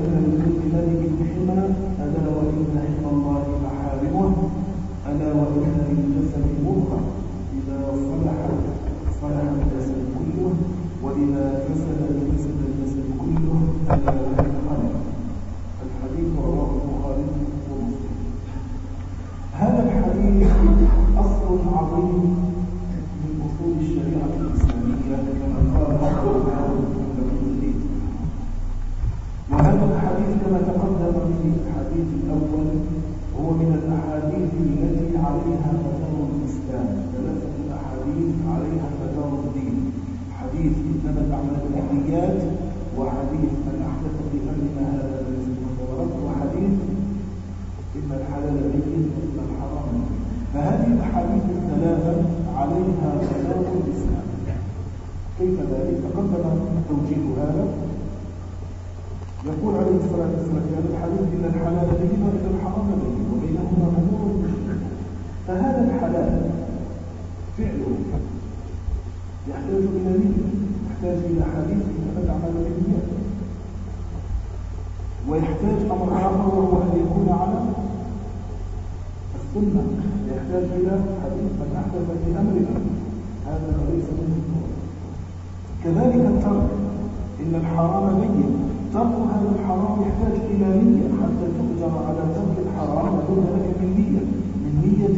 وإن الجود ألا وإن حمى الله محارمه وإن للجسد مضغة إذا صلح صلح الجسد كله وإذا فسد فسد الجسد كله Então, com que حرم على ترك الحرام دون من نية من نية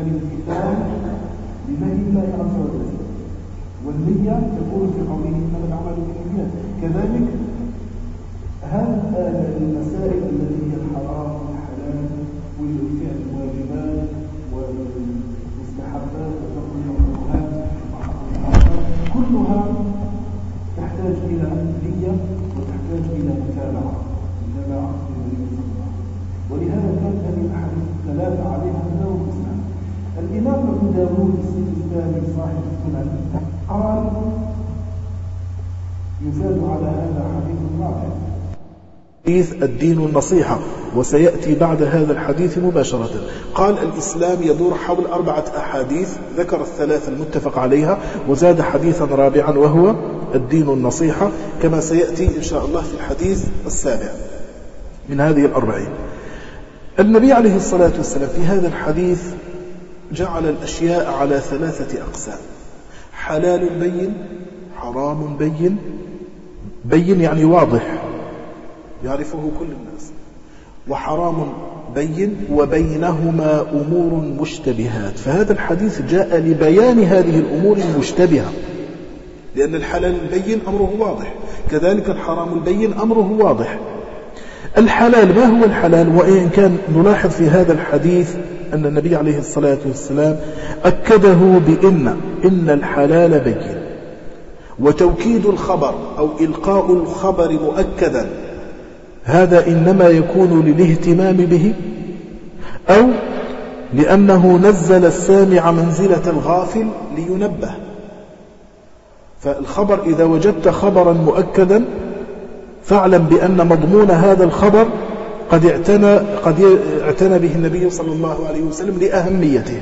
الامتثال لنهي الله عز وجل والنية تكون في قوله إنما العمل بالنيات. كذلك حديث الدين النصيحة وسيأتي بعد هذا الحديث مباشرة. قال الإسلام يدور حول أربعة أحاديث ذكر الثلاثة المتفق عليها وزاد حديثا رابعا وهو الدين النصيحة كما سيأتي إن شاء الله في الحديث السابع. من هذه الأربعين. النبي عليه الصلاة والسلام في هذا الحديث جعل الأشياء على ثلاثة أقسام. حلال بين حرام بين. بين يعني واضح يعرفه كل الناس. وحرام بين وبينهما أمور مشتبهات. فهذا الحديث جاء لبيان هذه الأمور المشتبهة. لأن الحلال البين أمره واضح. كذلك الحرام البين أمره واضح. الحلال ما هو الحلال؟ وإن كان نلاحظ في هذا الحديث أن النبي عليه الصلاة والسلام أكده بإن إن الحلال بين. وتوكيد الخبر أو إلقاء الخبر مؤكدا هذا إنما يكون للاهتمام به أو لأنه نزل السامع منزلة الغافل لينبه. فالخبر إذا وجدت خبرا مؤكدا فاعلم بأن مضمون هذا الخبر قد اعتنى, قد اعتنى به النبي صلى الله عليه وسلم لأهميته.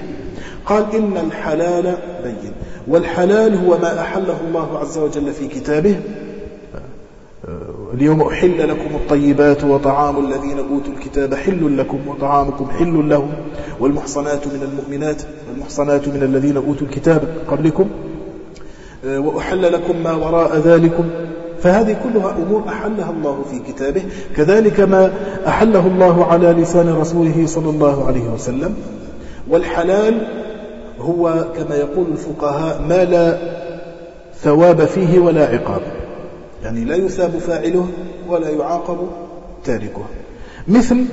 قال إن الحلال بين والحلال هو ما أحله الله عز وجل في كتابه. اليوم أحل لكم الطيبات وطعام الذين أوتوا الكتاب حل لكم وطعامكم حل لهم والمحصنات من المؤمنات والمحصنات من الذين أوتوا الكتاب قبلكم. وأحل لكم ما وراء ذلكم. فهذه كلها أمور أحلها الله في كتابه كذلك ما أحله الله على لسان رسوله صلى الله عليه وسلم. والحلال هو كما يقول الفقهاء ما لا ثواب فيه ولا عقاب. يعني لا يثاب فاعله ولا يعاقب تاركه. مثل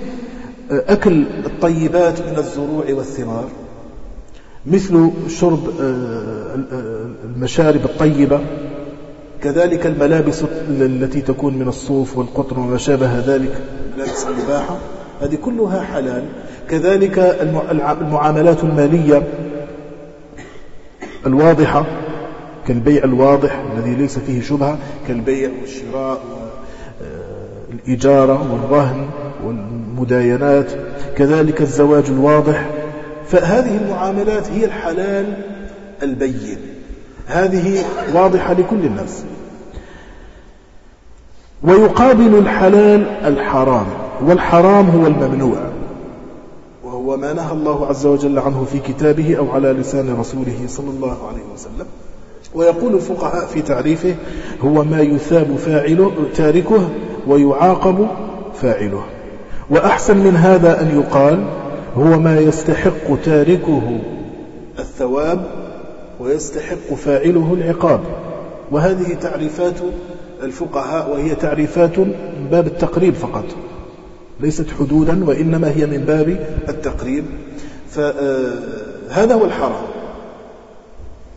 أكل الطيبات من الزروع والثمار مثل شرب آه، المشارب الطيبة كذلك الملابس التي تكون من الصوف والقطن وما شابه ذلك ملابس الإباحة هذه كلها حلال. كذلك المعاملات المالية الواضحة كالبيع الواضح الذي ليس فيه شبهة كالبيع والشراء والإجارة والرهن والمداينات. كذلك الزواج الواضح. فهذه المعاملات هي الحلال البين. هذه واضحة لكل الناس. ويقابل الحلال الحرام والحرام هو الممنوع. وهو ما نهى الله عز وجل عنه في كتابه أو على لسان رسوله صلى الله عليه وسلم. ويقول الفقهاء في تعريفه هو ما يثاب فاعله تاركه ويعاقب فاعله. وأحسن من هذا أن يقال هو ما يستحق تاركه الثواب ويستحق فاعله العقاب. وهذه تعريفات الفقهاء وهي تعريفات من باب التقريب فقط ليست حدودا وإنما هي من باب التقريب. فهذا هو الحرام.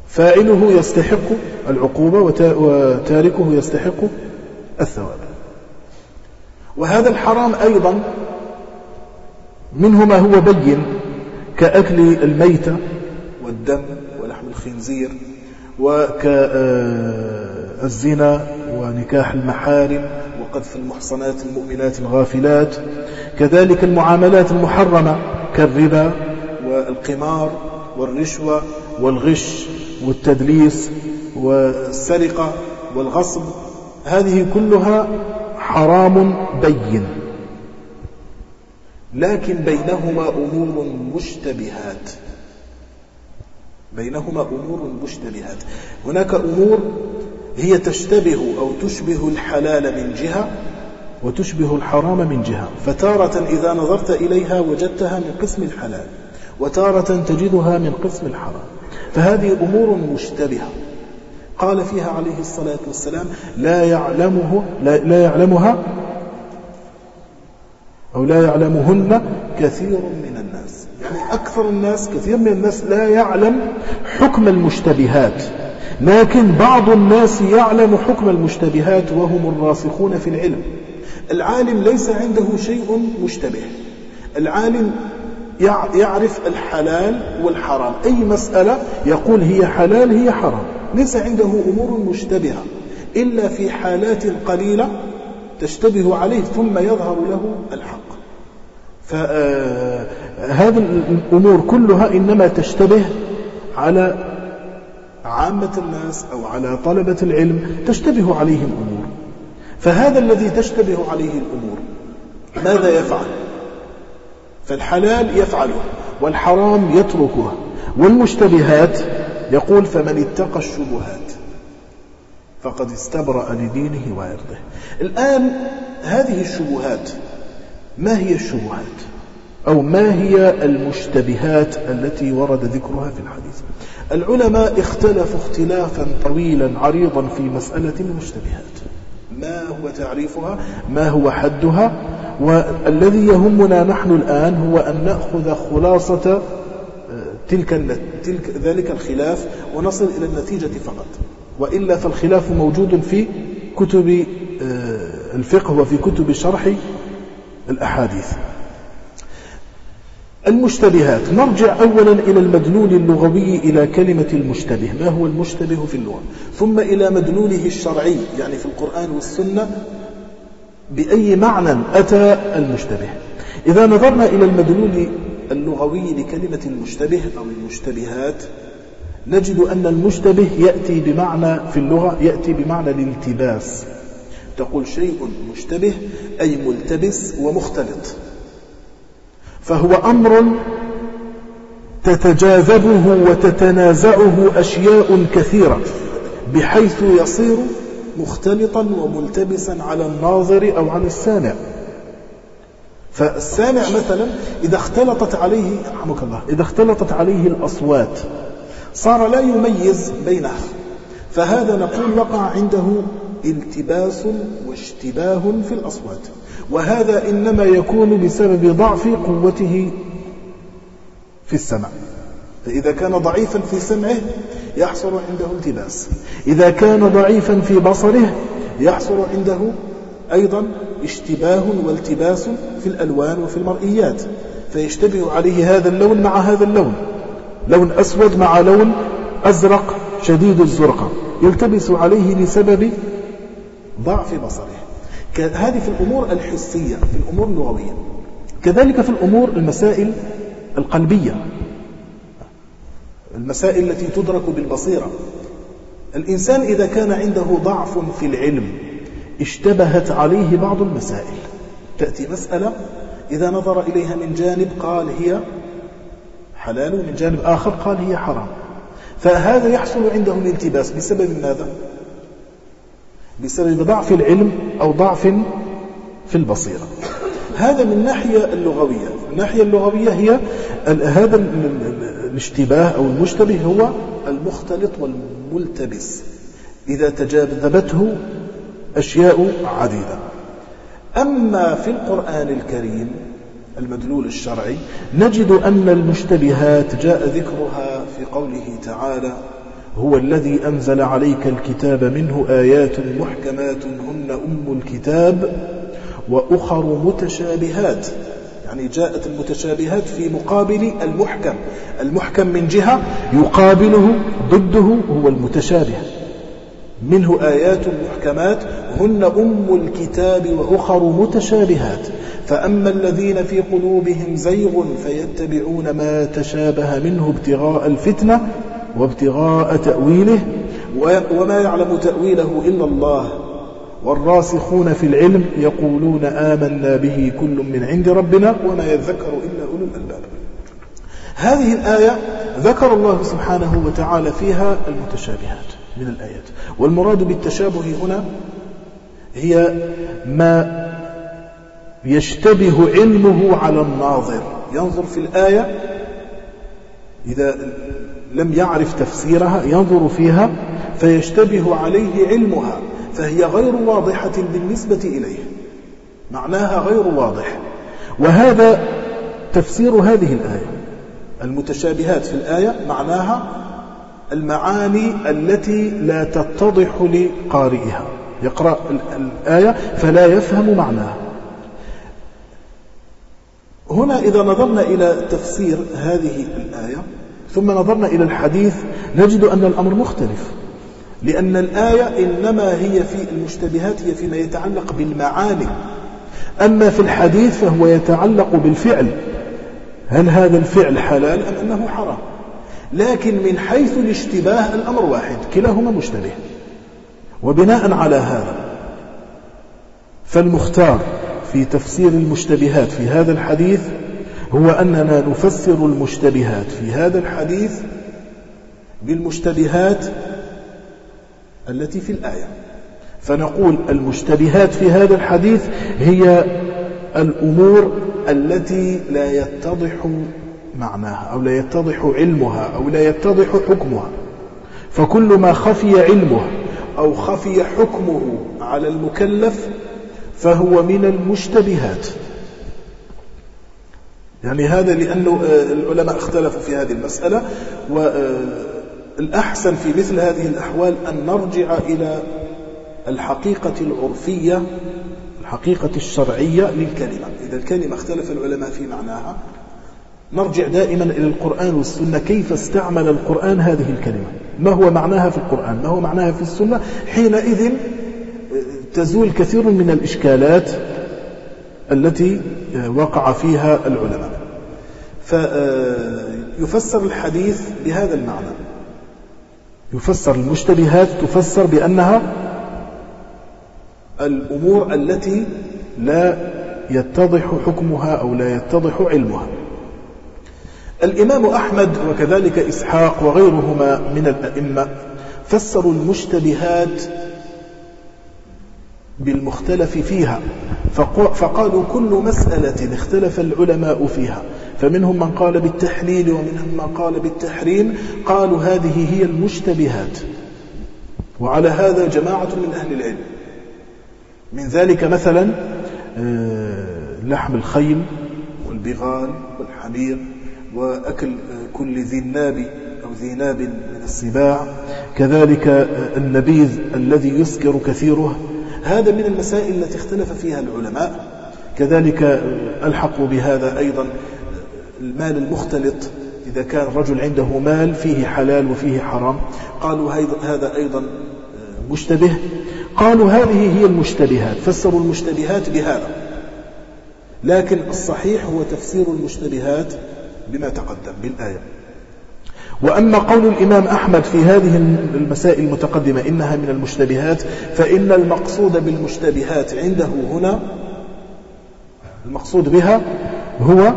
فاعله يستحق العقوبة وتاركه يستحق الثواب. وهذا الحرام أيضا منه ما هو بين كأكل الميتة والدم الخنزير وكالزنا ونكاح المحارم وقذف المحصنات المؤمنات الغافلات كذلك المعاملات المحرمة كالربا والقمار والرشوة والغش والتدليس والسرقة والغصب هذه كلها حرام بين. لكن بينهما أمور مشتبهات. بينهما أمور مشتبهات. هناك أمور هي تشتبه أو تشبه الحلال من جهة وتشبه الحرام من جهة. فتارة إذا نظرت إليها وجدتها من قسم الحلال وتارة تجدها من قسم الحرام. فهذه أمور مشتبهة. قال فيها عليه الصلاة والسلام لا يعلمه لا, لا يعلمها أو لا يعلمهن كثير من الناس. يعني أكثر الناس كثير من الناس لا يعلم حكم المشتبهات. لكن بعض الناس يعلم حكم المشتبهات وهم الراسخون في العلم. العالم ليس عنده شيء مشتبه. العالم يعرف الحلال والحرام. أي مسألة يقول هي حلال هي حرام. ليس عنده أمور مشتبهة. إلا في حالات قليلة تشتبه عليه ثم يظهر له الحق. فهذه الأمور كلها إنما تشتبه على عامة الناس أو على طلبة العلم تشتبه عليهم أمور فهذا الذي تشتبه عليه الأمور ماذا يفعل؟ فالحلال يفعله والحرام يتركه والمشتبهات يقول فمن اتقى الشبهات فقد استبرأ لدينه وعرضه. الآن هذه الشبهات ما هي الشبهات أو ما هي المشتبهات التي ورد ذكرها في الحديث؟ العلماء اختلفوا اختلافا طويلا عريضا في مسألة المشتبهات. ما هو تعريفها؟ ما هو حدها؟ والذي يهمنا نحن الآن هو أن نأخذ خلاصة آه، تلك, تلك ذلك الخلاف ونصل إلى النتيجة فقط. وإلا فالخلاف موجود في كتب آه، الفقه وفي كتب شرح الأحاديث. المشتبهات. نرجع أولا إلى المدلول اللغوي إلى كلمة المشتبه. ما هو المشتبه في اللغة؟ ثم إلى مدلوله الشرعي يعني في القرآن والسنة بأي معنى أتى المشتبه. إذا نظرنا إلى المدلول اللغوي لكلمة المشتبه أو المشتبهات نجد أن المشتبه يأتي بمعنى في اللغة يأتي بمعنى الالتباس. تقول شيء مشتبه أي ملتبس ومختلط. فهو أمر تتجاذبه وتتنازعه أشياء كثيرة بحيث يصير مختلطا وملتبسا على الناظر أو على السامع. فالسامع مثلا إذا اختلطت عليه رحمك الله إذا اختلطت عليه الأصوات صار لا يميز بينها. فهذا نقول وقع عنده التباس واشتباه في الأصوات. وهذا إنما يكون بسبب ضعف قوته في السمع فإذا كان ضعيفا في سمعه يحصل عنده التباس. إذا كان ضعيفا في بصره يحصل عنده أيضا اشتباه والتباس في الألوان وفي المرئيات. فيشتبه عليه هذا اللون مع هذا اللون. لون أسود مع لون أزرق شديد الزرقة يلتبس عليه لسبب ضعف بصره. هذه في الأمور الحسية في الأمور اللغوية. كذلك في الأمور المسائل القلبية. المسائل التي تدرك بالبصيرة. الإنسان إذا كان عنده ضعف في العلم اشتبهت عليه بعض المسائل. تأتي مسألة إذا نظر إليها من جانب قال هي حلال ومن جانب آخر قال هي حرام. فهذا يحصل عنده الالتباس بسبب ماذا؟ بسبب ضعف العلم أو ضعف في البصيرة. هذا من الناحية اللغوية. الناحية اللغوية هي هذا الاشتباه أو المشتبه هو المختلط والملتبس. إذا تجاذبته أشياء عديدة. أما في القرآن الكريم المدلول الشرعي نجد أن المشتبهات جاء ذكرها في قوله تعالى هو الذي أنزل عليك الكتاب منه آيات محكمات هن أم الكتاب وأخر متشابهات. يعني جاءت المتشابهات في مقابل المحكم. المحكم من جهة يقابله ضده هو المتشابه. منه آيات محكمات هن أم الكتاب وأخر متشابهات. فأما الذين في قلوبهم زيغ فيتبعون ما تشابه منه ابتغاء الفتنة وابتغاء تأويله وما يعلم تأويله إلا الله. والراسخون في العلم يقولون آمنا به كل من عند ربنا وما يذكر إلا أولو الألباب. هذه الآية ذكر الله سبحانه وتعالى فيها المتشابهات من الآيات. والمراد بالتشابه هنا هي ما يشتبه علمه على الناظر. ينظر في الآية إذا لم يعرف تفسيرها ينظر فيها فيشتبه عليه علمها فهي غير واضحة بالنسبة إليه. معناها غير واضح. وهذا تفسير هذه الآية. المتشابهات في الآية معناها المعاني التي لا تتضح لقارئها. يقرأ الآية فلا يفهم معناها. هنا إذا نظرنا إلى تفسير هذه الآية ثم نظرنا إلى الحديث نجد أن الأمر مختلف لأن الآية إنما هي في المشتبهات هي فيما يتعلق بالمعاني. أما في الحديث فهو يتعلق بالفعل. هل هذا الفعل حلال أم أنه حرام؟ لكن من حيث الاشتباه الأمر واحد كلاهما مشتبه. وبناء على هذا فالمختار في تفسير المشتبهات في هذا الحديث هو أننا نفسر المشتبهات في هذا الحديث بالمشتبهات التي في الآية. فنقول المشتبهات في هذا الحديث هي الأمور التي لا يتضح معناها أو لا يتضح علمها أو لا يتضح حكمها. فكل ما خفي علمه أو خفي حكمه على المكلف فهو من المشتبهات. يعني هذا لأنه آه، العلماء اختلفوا في هذه المسألة الأحسن في مثل هذه الأحوال أن نرجع إلى الحقيقة العرفية الحقيقة الشرعية للكلمة. إذا الكلمة اختلف العلماء في معناها نرجع دائما إلى القرآن والسنة كيف استعمل القرآن هذه الكلمة؟ ما هو معناها في القرآن؟ ما هو معناها في السنة؟ حينئذ تزول كثير من الإشكالات التي وقع فيها العلماء. فيفسر الحديث بهذا المعنى. يفسر المشتبهات تفسر بأنها الأمور التي لا يتضح حكمها أو لا يتضح علمها. الإمام أحمد وكذلك إسحاق وغيرهما من الأئمة فسروا المشتبهات بالمختلف فيها. فقالوا كل مسألة اختلف العلماء فيها. فمنهم من قال بالتحليل ومنهم من قال بالتحريم قالوا هذه هي المشتبهات. وعلى هذا جماعة من أهل العلم. من ذلك مثلا آه، لحم الخيل والبغال والحمير وأكل آه، كل ذي الناب أو ذي ناب من السباع كذلك آه، النبيذ الذي يسكر كثيره هذا من المسائل التي اختلف فيها العلماء. كذلك ألحقوا بهذا أيضا المال المختلط. إذا كان رجل عنده مال فيه حلال وفيه حرام قالوا هذا أيضا مشتبه. قالوا هذه هي المشتبهات فسروا المشتبهات بهذا. لكن الصحيح هو تفسير المشتبهات بما تقدم بالآية. وأما قول الإمام أحمد في هذه المسائل المتقدمة إنها من المشتبهات فإن المقصود بالمشتبهات عنده هنا المقصود بها هو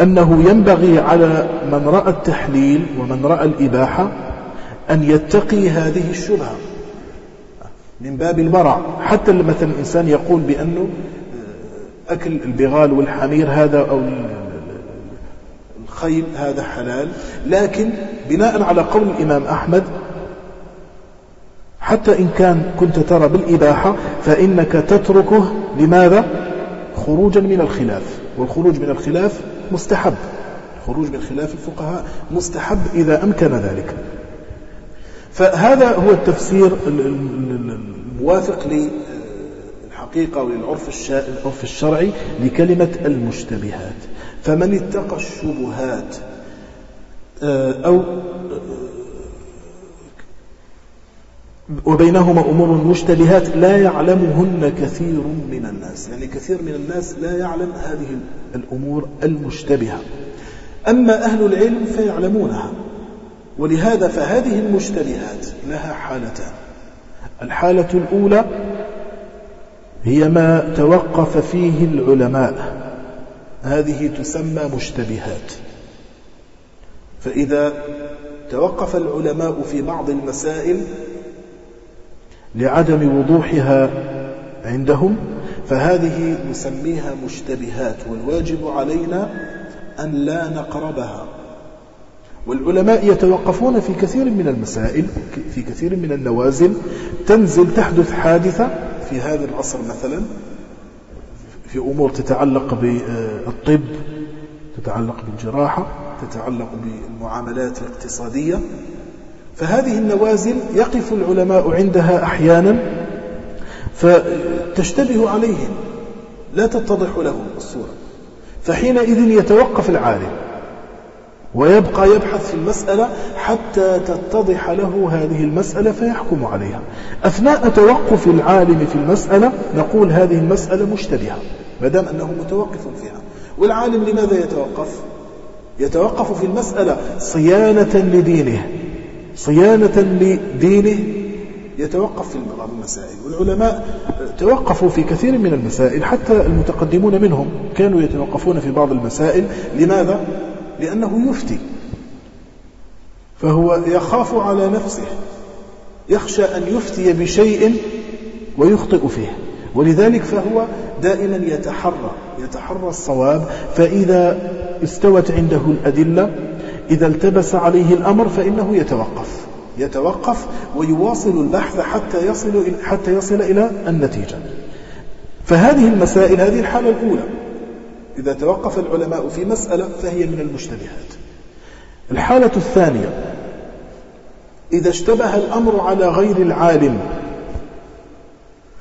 أنه ينبغي على من رأى التحليل ومن رأى الإباحة أن يتقي هذه الشبهة من باب البرع حتى مثلا الإنسان يقول بأنه أكل البغال والحمير هذا أو الخيل هذا حلال. لكن بناء على قول الإمام أحمد حتى إن كان كنت ترى بالإباحة فإنك تتركه. لماذا؟ خروجا من الخلاف. والخروج من الخلاف مستحب. خروج من خلاف الفقهاء مستحب إذا أمكن ذلك. فهذا هو التفسير الموافق للحقيقة وللعرف الشرعي لكلمة المشتبهات. فمن اتقى الشبهات آه، أو آه، وبينهما أمور مشتبهات لا يعلمهن كثير من الناس. يعني كثير من الناس لا يعلم هذه الأمور المشتبهة. أما أهل العلم فيعلمونها ولهذا فهذه المشتبهات لها حالتان. الحالة الأولى هي ما توقف فيه العلماء. هذه تسمى مشتبهات. فإذا توقف العلماء في بعض المسائل لعدم وضوحها عندهم فهذه نسميها مشتبهات والواجب علينا أن لا نقربها. والعلماء يتوقفون في كثير من المسائل في كثير من النوازل تنزل تحدث حادثة في هذا العصر مثلا في أمور تتعلق بالطب تتعلق بالجراحة تتعلق بالمعاملات الاقتصادية. فهذه النوازل يقف العلماء عندها أحيانا فتشتبه عليهم لا تتضح لهم الصورة. فحينئذ يتوقف العالم ويبقى يبحث في المسألة حتى تتضح له هذه المسألة فيحكم عليها. أثناء توقف العالم في المسألة نقول هذه المسألة مشتبهة. ما دام أنه متوقف فيها. والعالم لماذا يتوقف؟ يتوقف في المسألة صيانة لدينه. صيانة لدينه يتوقف في بعض المسائل. والعلماء توقفوا في كثير من المسائل حتى المتقدمون منهم كانوا يتوقفون في بعض المسائل. لماذا؟ لأنه يفتي. فهو يخاف على نفسه. يخشى أن يفتي بشيء ويخطئ فيه. ولذلك فهو دائما يتحرى يتحرى الصواب فإذا استوت عنده الأدلة إذا التبس عليه الأمر فإنه يتوقف يتوقف ويواصل البحث حتى يصل حتى يصل إلى النتيجة. فهذه المسائل هذه الحالة الأولى. إذا توقف العلماء في مسألة فهي من المشتبهات. الحالة الثانية إذا اشتبه الأمر على غير العالم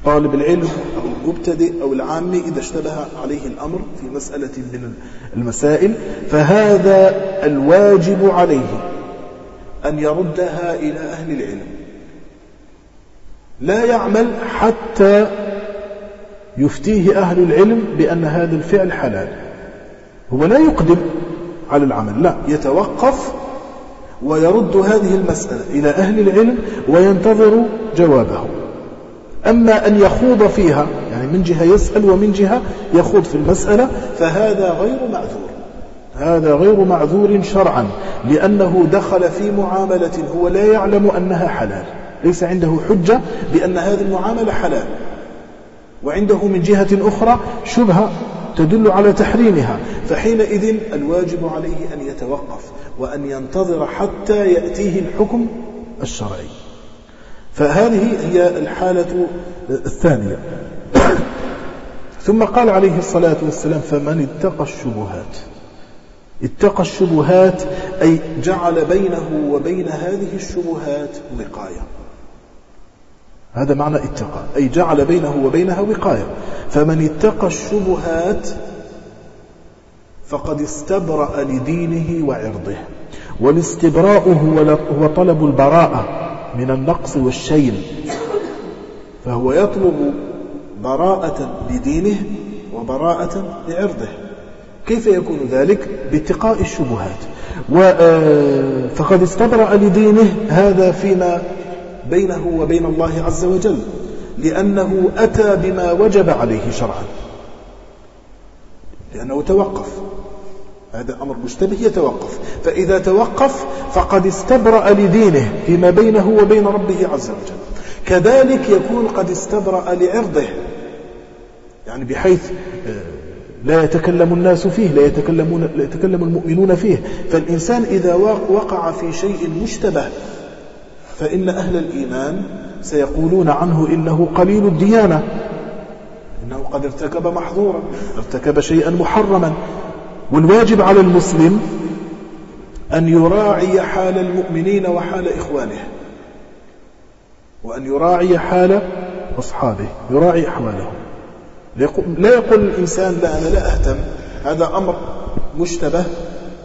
طالب العلم أو المبتدئ أو العامي إذا اشتبه عليه الأمر في مسألة من المسائل فهذا الواجب عليه أن يردها إلى أهل العلم. لا يعمل حتى يفتيه أهل العلم بأن هذا الفعل حلال. هو لا يقدم على العمل لا يتوقف ويرد هذه المسألة إلى أهل العلم وينتظر جوابه. أما أن يخوض فيها يعني من جهة يسأل ومن جهة يخوض في المسألة فهذا غير معذور. هذا غير معذور شرعا لأنه دخل في معاملة هو لا يعلم أنها حلال. ليس عنده حجة بأن هذه المعاملة حلال. وعنده من جهة أخرى شبهة تدل على تحريمها. فحينئذ الواجب عليه أن يتوقف وأن ينتظر حتى يأتيه الحكم الشرعي. فهذه هي الحالة الثانية. ثم قال عليه الصلاة والسلام فمن اتقى الشبهات. اتقى الشبهات أي جعل بينه وبين هذه الشبهات وقاية. هذا معنى اتقى أي جعل بينه وبينها وقاية. فمن اتقى الشبهات فقد استبرأ لدينه وعرضه. والاستبراء هو طلب البراءة. من النقص والشين. فهو يطلب براءة لدينه وبراءة لعرضه كيف يكون ذلك؟ باتقاء الشبهات. آه، فقد استبرأ لدينه هذا فيما بينه وبين الله عز وجل لأنه أتى بما وجب عليه شرعا. لأنه توقف. هذا أمر مشتبه يتوقف. فإذا توقف فقد استبرأ لدينه فيما بينه وبين ربه عز وجل. كذلك يكون قد استبرأ لعرضه. يعني بحيث آه، لا يتكلم الناس فيه لا, يتكلمون لا يتكلم المؤمنون فيه. فالإنسان إذا وقع في شيء مشتبه فإن أهل الإيمان سيقولون عنه إنه قليل الديانة. إنه قد ارتكب محظورا ارتكب شيئا محرما. والواجب على المسلم أن يراعي حال المؤمنين وحال إخوانه وأن يراعي حال أصحابه يراعي أحوالهم لا يقول الإنسان لا أنا لا أهتم هذا أمر مشتبه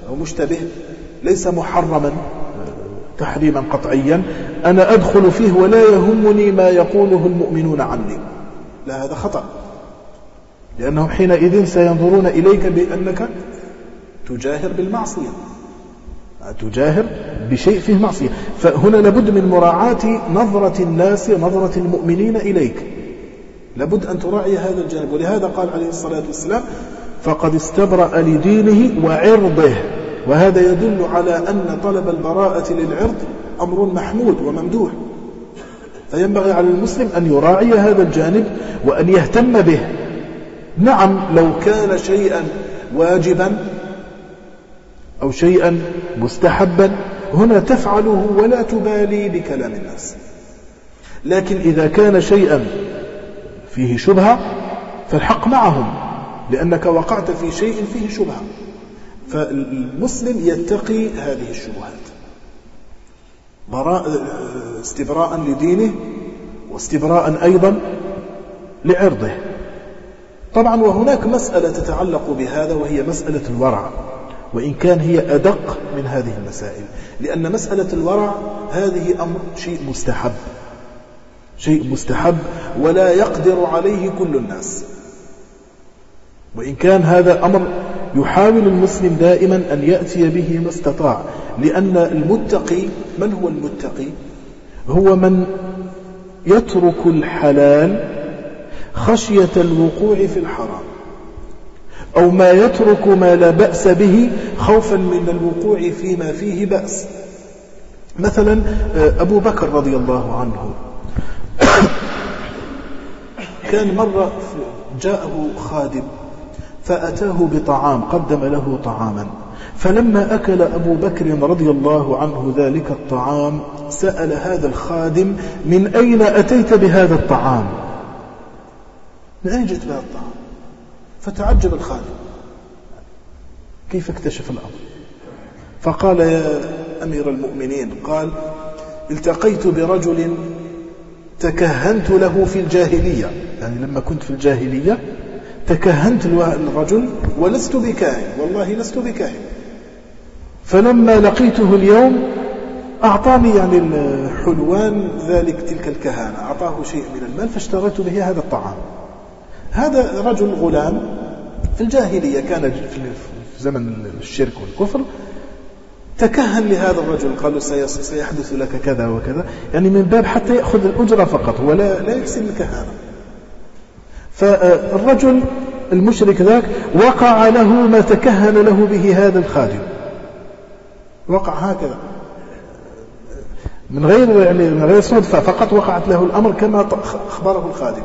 أو مشتبه ليس محرما تحريما قطعيا. أنا أدخل فيه ولا يهمني ما يقوله المؤمنون عني. لا هذا خطأ. لأنهم حينئذ سينظرون إليك بأنك تجاهر بالمعصية. تجاهر بشيء فيه معصية. فهنا لابد من مراعاة نظرة الناس نظرة المؤمنين إليك. لابد أن تراعي هذا الجانب. ولهذا قال عليه الصلاة والسلام فقد استبرأ لدينه وعرضه وهذا يدل على أن طلب البراءة للعرض أمر محمود وممدوح. فينبغي على المسلم أن يراعي هذا الجانب وأن يهتم به. نعم لو كان شيئا واجبا أو شيئا مستحبا هنا تفعله ولا تبالي بكلام الناس. لكن إذا كان شيئا فيه شبهة فالحق معهم لأنك وقعت في شيء فيه شبهة. فالمسلم يتقي هذه الشبهات. براء استبراء لدينه واستبراء أيضا لعرضه. طبعا وهناك مسألة تتعلق بهذا وهي مسألة الورع. وإن كان هي أدق من هذه المسائل. لأن مسألة الورع هذه أمر شيء مستحب. شيء مستحب ولا يقدر عليه كل الناس. وإن كان هذا أمر يحاول المسلم دائما أن يأتي به ما استطاع. لأن المتقي من هو المتقي؟ هو من يترك الحلال خشية الوقوع في الحرام. أو ما يترك ما لا بأس به خوفا من الوقوع فيما فيه بأس. مثلا آه، أبو بكر رضي الله عنه كان مرة جاءه خادم فأتاه بطعام قدم له طعاما. فلما أكل أبو بكر رضي الله عنه ذلك الطعام سأل هذا الخادم من أين أتيت بهذا الطعام؟ من أين جئت بهذا الطعام؟ فتعجب الخادم كيف اكتشف الأمر؟ فقال يا أمير المؤمنين قال التقيت برجل تكهنت له في الجاهلية. يعني لما كنت في الجاهلية تكهنت الرجل ولست بكاهن والله لست بكاهن. فلما لقيته اليوم أعطاني يعني الحلوان ذلك تلك الكهانة أعطاه شيء من المال فاشتريت به هذا الطعام. هذا رجل غلام. في الجاهلية كان في زمن الشرك والكفر تكهن لهذا الرجل قالوا سيحدث لك كذا وكذا. يعني من باب حتى يأخذ الأجرة فقط ولا لا يحسن الكهانة. فالرجل المشرك ذاك وقع له ما تكهن له به هذا الخادم. وقع هكذا. من غير يعني من غير صدفة فقط وقعت له الأمر كما أخبره الخادم.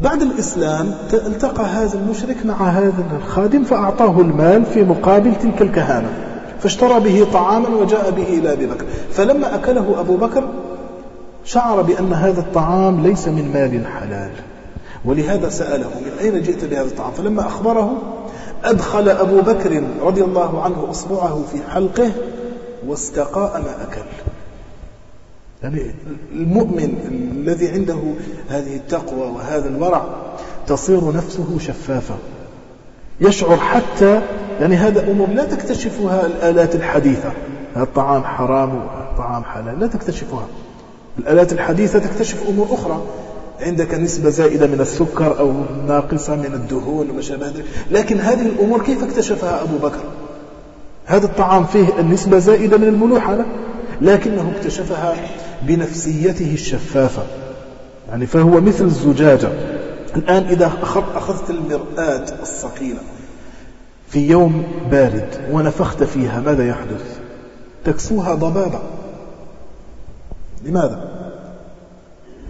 بعد الإسلام التقى هذا المشرك مع هذا الخادم فأعطاه المال في مقابل تلك الكهانة فاشترى به طعاما وجاء به إلى أبي بكر فلما أكله أبو بكر شعر بأن هذا الطعام ليس من مال حلال ولهذا سأله من أين جئت بهذا الطعام؟ فلما أخبره أدخل أبو بكر رضي الله عنه أصبعه في حلقه واستقاء ما أكل. يعني المؤمن الذي عنده هذه التقوى وهذا الورع تصير نفسه شفافة. يشعر حتى يعني هذا أمور لا تكتشفها الآلات الحديثة. الطعام حرام والطعام حلال. لا تكتشفها. الآلات الحديثة تكتشف أمور أخرى. عندك نسبة زائدة من السكر أو ناقصة من الدهون وما شابه ذلك. لكن هذه الأمور كيف اكتشفها أبو بكر؟ هذا الطعام فيه النسبة زائدة من الملوحة له. لكنه اكتشفها بنفسيته الشفافة. يعني فهو مثل الزجاجة. الآن إذا أخذت المرآة الصقيلة في يوم بارد ونفخت فيها ماذا يحدث؟ تكسوها ضبابة. لماذا؟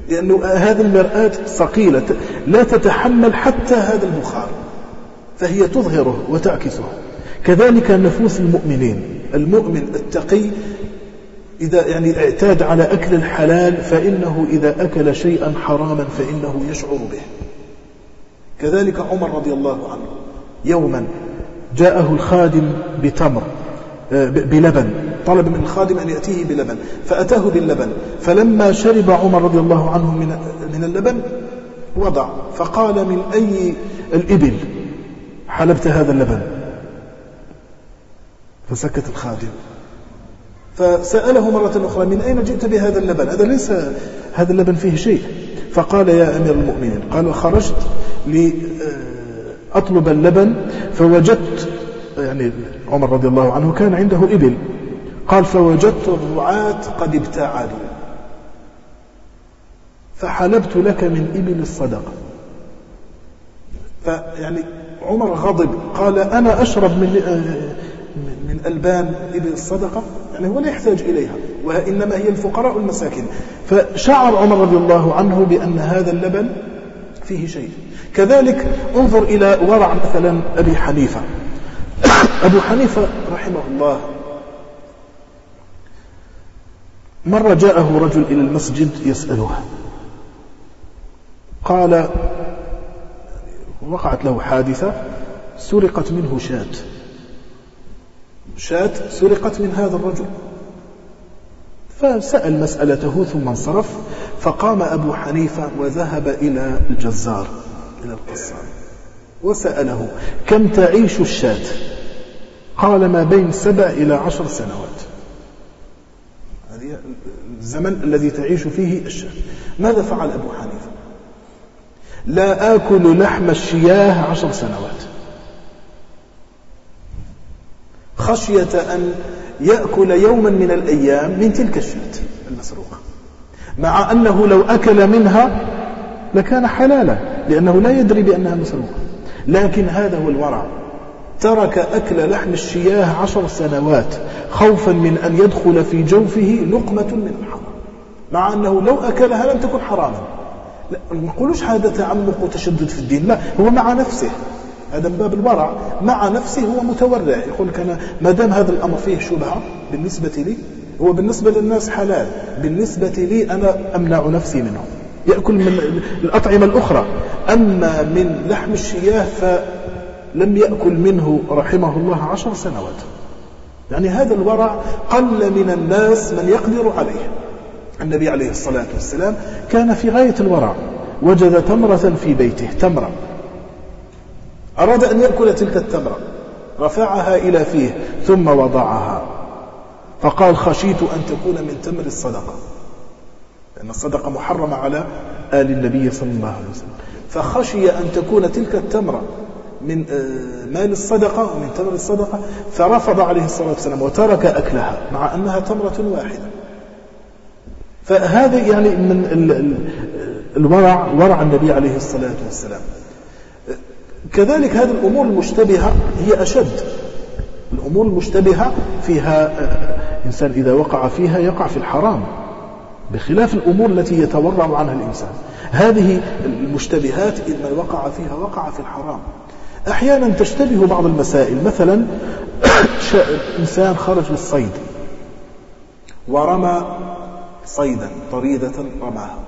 لأنه هذه المرآة ثقيلة لا تتحمل حتى هذا البخار فهي تظهره وتعكسه. كذلك نفوس المؤمنين. المؤمن التقي إذا يعني اعتاد على أكل الحلال فإنه إذا أكل شيئا حراما فإنه يشعر به. كذلك عمر رضي الله عنه يوما جاءه الخادم بتمر آه، بلبن طلب من الخادم أن يأتيه بلبن فأتاه باللبن فلما شرب عمر رضي الله عنه من من اللبن وضع فقال من أي الإبل حلبت هذا اللبن؟ فسكت الخادم. فسأله مرة أخرى من أين جئت بهذا اللبن؟ هذا ليس هذا اللبن فيه شيء. فقال يا أمير المؤمنين. قال خرجت لأطلب اللبن فوجدت يعني عمر رضي الله عنه كان عنده إبل. قال فوجدت الرعاة قد ابتعدوا فحلبت لك من إبل الصدقة. فيعني عمر غضب قال أنا أشرب من من ألبان إبل الصدقة؟ يعني هو لا يحتاج إليها وإنما هي الفقراء المساكين. فشعر عمر رضي الله عنه بأن هذا اللبن فيه شيء. كذلك انظر إلى ورع مثلا أبي حنيفة. أبو حنيفة رحمه الله مرة جاءه رجل إلى المسجد يسأله. قال وقعت له حادثة سرقت منه شاة. شاة سرقت من هذا الرجل. فسأل مسألته ثم انصرف فقام أبو حنيفة وذهب إلى الجزار إلى القصار وسأله كم تعيش الشاة؟ قال ما بين سبع إلى عشر سنوات. هذه الزمن الذي تعيش فيه الشاة. ماذا فعل أبو حنيفة؟ لا آكل لحم الشياه عشر سنوات. خشية أن يأكل يوما من الأيام من تلك الشاة المسروقة. مع أنه لو أكل منها لكان حلالا لأنه لا يدري بأنها مسروقة. لكن هذا هو الورع. ترك أكل لحم الشياه عشر سنوات خوفا من أن يدخل في جوفه لقمة من الحرام. مع أنه لو أكلها لم تكن حراما. لا نقولوش هذا تعمق وتشدد في الدين. لا هو مع نفسه. هذا من باب الورع. مع نفسه هو متورع. يقول لك أنا ما دام هذا الأمر فيه شبهة بالنسبة لي هو بالنسبة للناس حلال. بالنسبة لي أنا أمنع نفسي منه. يأكل من الأطعمة الأخرى. أما من لحم الشياه فلم يأكل منه رحمه الله عشر سنوات. يعني هذا الورع قل من الناس من يقدر عليه. النبي عليه الصلاة والسلام كان في غاية الورع. وجد تمرة في بيته تمرة. أراد أن يأكل تلك التمرة رفعها إلى فيه ثم وضعها. فقال خشيت أن تكون من تمر الصدقة لأن الصدقة محرمة على آل النبي صلى الله عليه وسلم. فخشي أن تكون تلك التمرة من آه، مال الصدقة ومن تمر الصدقة فرفض عليه الصلاة والسلام وترك أكلها مع أنها تمرة واحدة. فهذا يعني من الورع ورع النبي عليه الصلاة والسلام. كذلك هذه الأمور المشتبهة هي أشد. الأمور المشتبهة فيها آه، إنسان إذا وقع فيها يقع في الحرام بخلاف الأمور التي يتورع عنها الإنسان. هذه المشتبهات إذ من وقع فيها وقع في الحرام. أحيانا تشتبه بعض المسائل مثلا إنسان خرج للصيد ورمى صيدا طريدة رماها.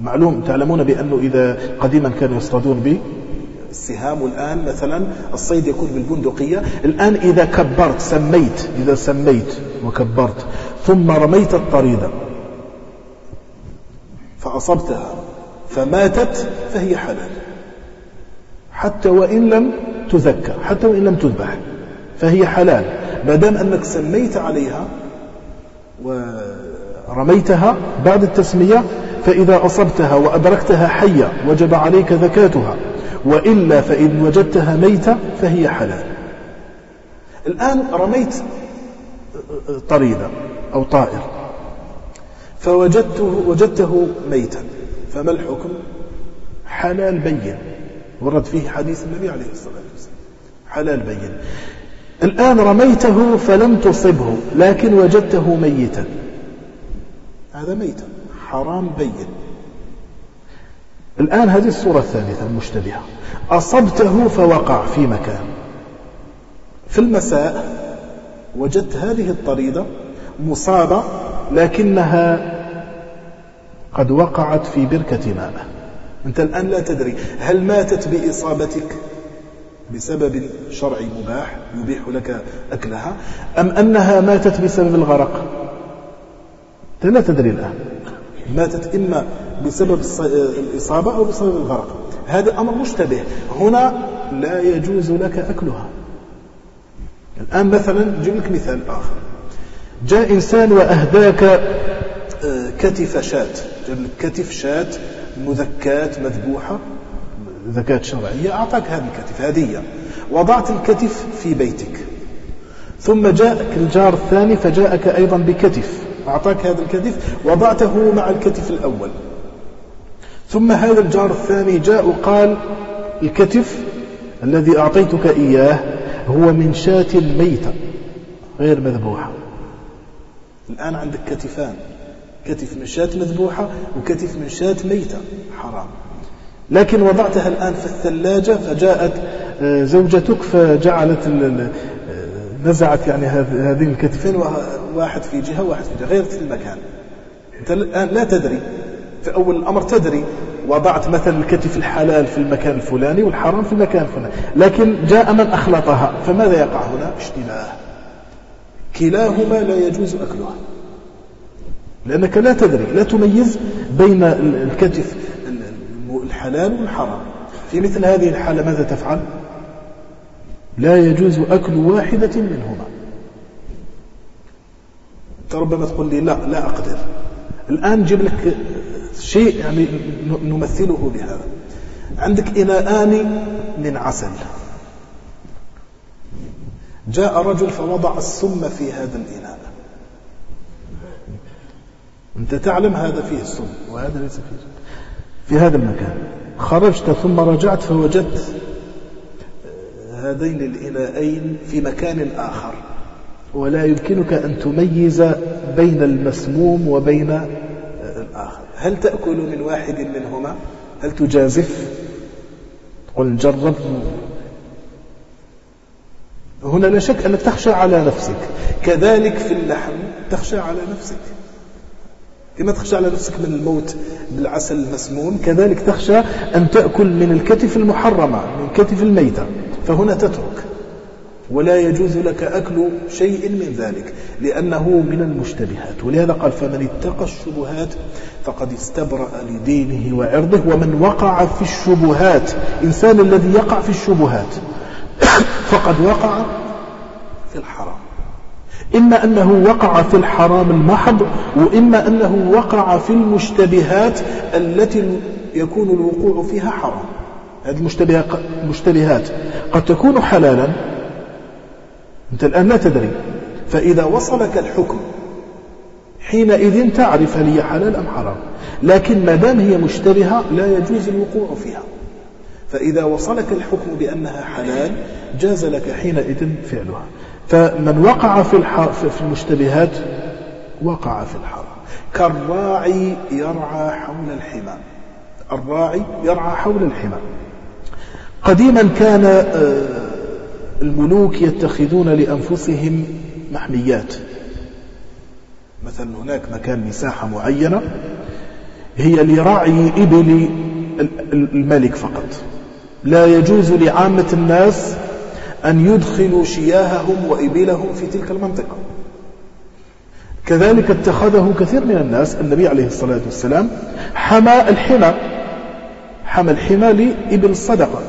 ومعلوم تعلمون بأنه إذا قديما كانوا يصطادون بالسهام والآن مثلا الصيد يكون بالبندقية. الآن إذا كبرت سميت إذا سميت وكبرت ثم رميت الطريدة فأصبتها فماتت فهي حلال. حتى وإن لم تذكى حتى وإن لم تذبح فهي حلال. ما دام أنك سميت عليها ورميتها بعد التسمية فإذا أصبتها وأدركتها حية وجب عليك ذكاتها وإلا فإن وجدتها ميتة فهي حلال. الآن رميت طريدة أو طائر فوجدته وجدته ميتا فما الحكم؟ حلال بين. ورد فيه حديث النبي عليه الصلاة والسلام. حلال بين. الآن رميته فلم تصبه لكن وجدته ميتا. هذا ميتا حرام بين. الآن هذه الصورة الثالثة المشتبهة. أصبته فوقع في مكان. في المساء وجدت هذه الطريدة مصابة لكنها قد وقعت في بركة ماء. أنت الآن لا تدري هل ماتت بإصابتك بسبب شرعي مباح يبيح لك أكلها أم أنها ماتت بسبب الغرق؟ أنت لا تدري الآن. ماتت إما بسبب الإصابة أو بسبب الغرق. هذا أمر مشتبه. هنا لا يجوز لك أكلها. الآن مثلا نجيب لك مثال آخر. جاء إنسان وأهداك آه، كتف لك كتف شاة مذكاة مذبوحة. ذكاة شرعية. أعطاك هذه الكتف هدية. وضعت الكتف في بيتك. ثم جاءك الجار الثاني فجاءك أيضا بكتف. أعطاك هذا الكتف. وضعته مع الكتف الأول. ثم هذا الجار الثاني جاء وقال الكتف الذي أعطيتك إياه هو من شاة ميتة غير مذبوحة. الآن عندك كتفان كتف من شاة مذبوحة وكتف من شاة ميتة حرام. لكن وضعتها الآن في الثلاجة فجاءت آه، زوجتك فجعلت آه، نزعت يعني هذين الكتفين واحد في جهة واحد في جهة غيرت المكان. أنت الآن لا تدري في أول الأمر تدري وضعت مثلا الكتف الحلال في المكان الفلاني والحرام في المكان الفلاني. لكن جاء من أخلطها فماذا يقع هنا؟ اشتباه. كلاهما لا يجوز أكلها. لأنك لا تدري لا تميز بين الكتف الحلال والحرام. في مثل هذه الحالة ماذا تفعل؟ لا يجوز أكل واحدة منهما. ربما تقول لي لا لا أقدر. الآن جيب لك شيء يعني نمثله بهذا. عندك إناءان من عسل. جاء رجل فوضع السم في هذا الإناء. أنت تعلم هذا فيه السم. وهذا ليس فيه في هذا المكان. خرجت ثم رجعت فوجدت هذين الإناءين في مكان آخر. ولا يمكنك أن تميز بين المسموم وبين هل تأكل من واحد منهما؟ هل تجازف؟ قل جرب. هنا لا شك أنك تخشى على نفسك. كذلك في اللحم تخشى على نفسك. كما تخشى على نفسك من الموت؟ بالعسل المسموم. كذلك تخشى أن تأكل من الكتف المحرمة من كتف الميتة. فهنا تترك. ولا يجوز لك أكل شيء من ذلك لأنه من المشتبهات. ولهذا قال فمن اتقى الشبهات فقد استبرأ لدينه وعرضه ومن وقع في الشبهات إنسان الذي يقع في الشبهات فقد وقع في الحرام. إما أنه وقع في الحرام المحض وإما أنه وقع في المشتبهات التي يكون الوقوع فيها حرام. هذه المشتبهات قد تكون حلالا أنت الآن لا تدري. فإذا وصلك الحكم حينئذ تعرف هل هي حلال أم حرام. لكن ما دام هي مشتبهة لا يجوز الوقوع فيها. فإذا وصلك الحكم بأنها حلال جاز لك حينئذ فعلها. فمن وقع في, في المشتبهات وقع في الحرام. كالراعي يرعى حول الحمى. الراعي يرعى حول الحمى. قديما كان آه، الملوك يتخذون لأنفسهم محميات. مثلا هناك مكان مساحة معينة هي لرعي إبل الملك فقط. لا يجوز لعامة الناس أن يدخلوا شياههم وإبلهم في تلك المنطقة. كذلك اتخذه كثير من الناس النبي عليه الصلاة والسلام حمى الحمى حمى الحمى لإبل الصدقة.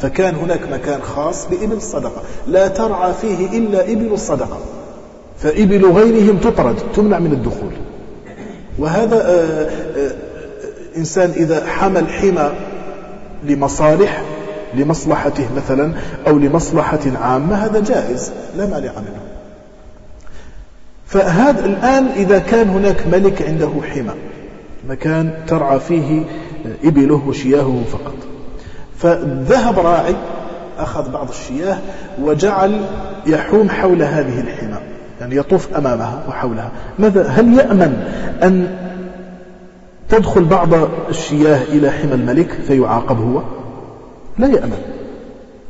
فكان هناك مكان خاص بإبل الصدقة. لا ترعى فيه إلا إبل الصدقة. فإبل غيرهم تطرد تمنع من الدخول. وهذا آه، آه، إنسان إذا حمل حمى لمصالح لمصلحته مثلا أو لمصلحة عامة هذا جائز لا مانع منه. فهذا الآن إذا كان هناك ملك عنده حمى مكان ترعى فيه إبله وشياهه فقط. فذهب راعي أخذ بعض الشياه وجعل يحوم حول هذه الحمى يعني يطوف أمامها وحولها. ماذا؟ هل يأمن أن تدخل بعض الشياه إلى حمى الملك فيعاقب هو؟ لا يأمن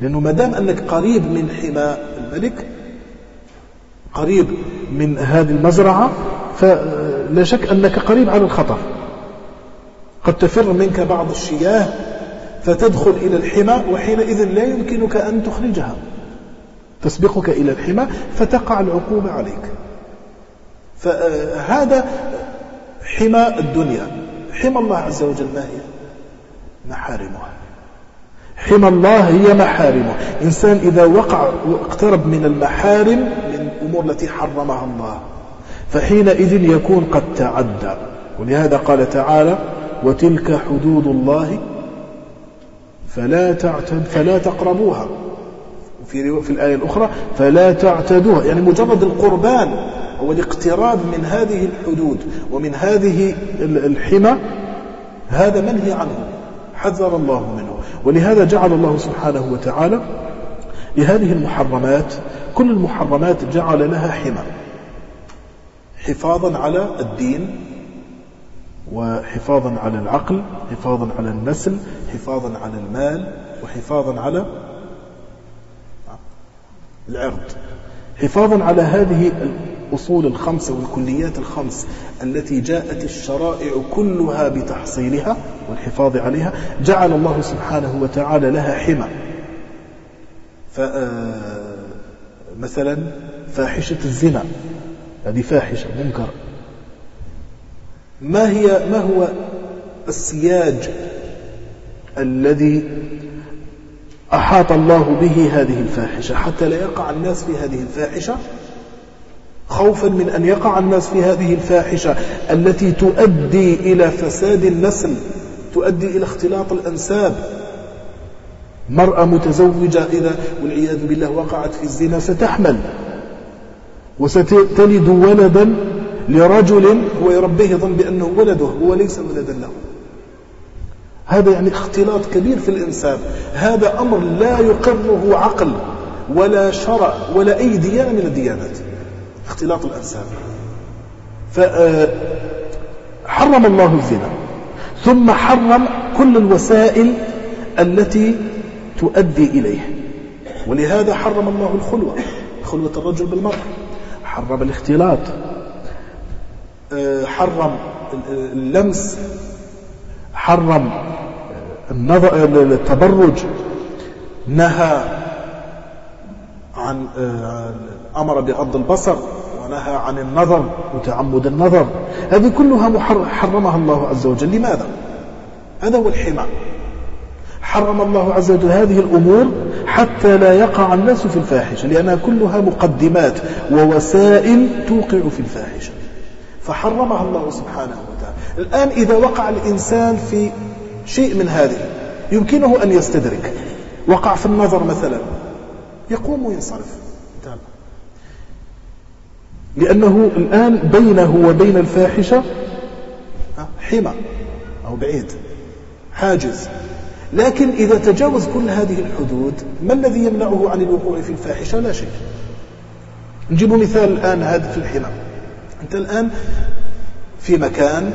لأنه ما دام أنك قريب من حمى الملك قريب من هذه المزرعة فلا شك أنك قريب على الخطر. قد تفر منك بعض الشياه فتدخل إلى الحمى وحينئذ لا يمكنك أن تخرجها. تسبقك إلى الحمى فتقع العقوبة عليك. فهذا حمى الدنيا. حمى الله عز وجل ما هي؟ محارمها. حمى الله هي محارمه إنسان إذا وقع واقترب من المحارم من الأمور التي حرمها الله فحينئذ يكون قد تعدى. ولهذا قال تعالى وتلك حدود الله فلا تعتد فلا تقربوها. وفي في الآية الأخرى فلا تعتدوها. يعني مجرد القربان هو الاقتراب من هذه الحدود ومن هذه الحمى هذا منهي عنه؟ حذر الله منه. ولهذا جعل الله سبحانه وتعالى لهذه المحرمات كل المحرمات جعل لها حمى. حفاظا على الدين وحفاظا على العقل حفاظا على النسل حفاظا على المال وحفاظا على العرض. حفاظا على هذه الأصول الخمسة والكليات الخمس التي جاءت الشرائع كلها بتحصيلها والحفاظ عليها جعل الله سبحانه وتعالى لها حمى. مثلا فاحشة الزنا. هذه فاحشة منكر. ما هي ما هو السياج الذي أحاط الله به هذه الفاحشة؟ حتى لا يقع الناس في هذه الفاحشة؟ خوفا من أن يقع الناس في هذه الفاحشة التي تؤدي إلى فساد النسل تؤدي إلى اختلاط الأنساب. مرأة متزوجة إذا والعياذ بالله وقعت في الزنا ستحمل وستلد ولدا لرجل هو يربيه يظن بأنه ولده هو ليس ولدا له. هذا يعني اختلاط كبير في الإنسان. هذا أمر لا يقره عقل ولا شرع ولا أي ديانة من الديانات. اختلاط الأنساب فحرم آه، الله الزنا. ثم حرم كل الوسائل التي تؤدي إليه. ولهذا حرم الله الخلوة خلوة الرجل بالمرأة حرم الاختلاط. حرم اللمس حرم النظر التبرج نهى عن آه، أمر بغض البصر ونهى عن النظر وتعمد النظر. هذه كلها حرمها الله عز وجل. لماذا؟ هذا هو الحمى. حرم الله عز وجل هذه الأمور حتى لا يقع الناس في الفاحشة لأنها كلها مقدمات ووسائل توقع في الفاحشة. فحرمها الله سبحانه وتعالى. الآن إذا وقع الإنسان في شيء من هذه يمكنه أن يستدرك. وقع في النظر مثلا يقوم وينصرف. لأنه الآن بينه وبين الفاحشة حمى أو بعيد حاجز. لكن إذا تجاوز كل هذه الحدود ما الذي يمنعه عن الوقوع في الفاحشة؟ لا شيء. نجيب مثال الآن هذا في الحمى. أنت الآن في مكان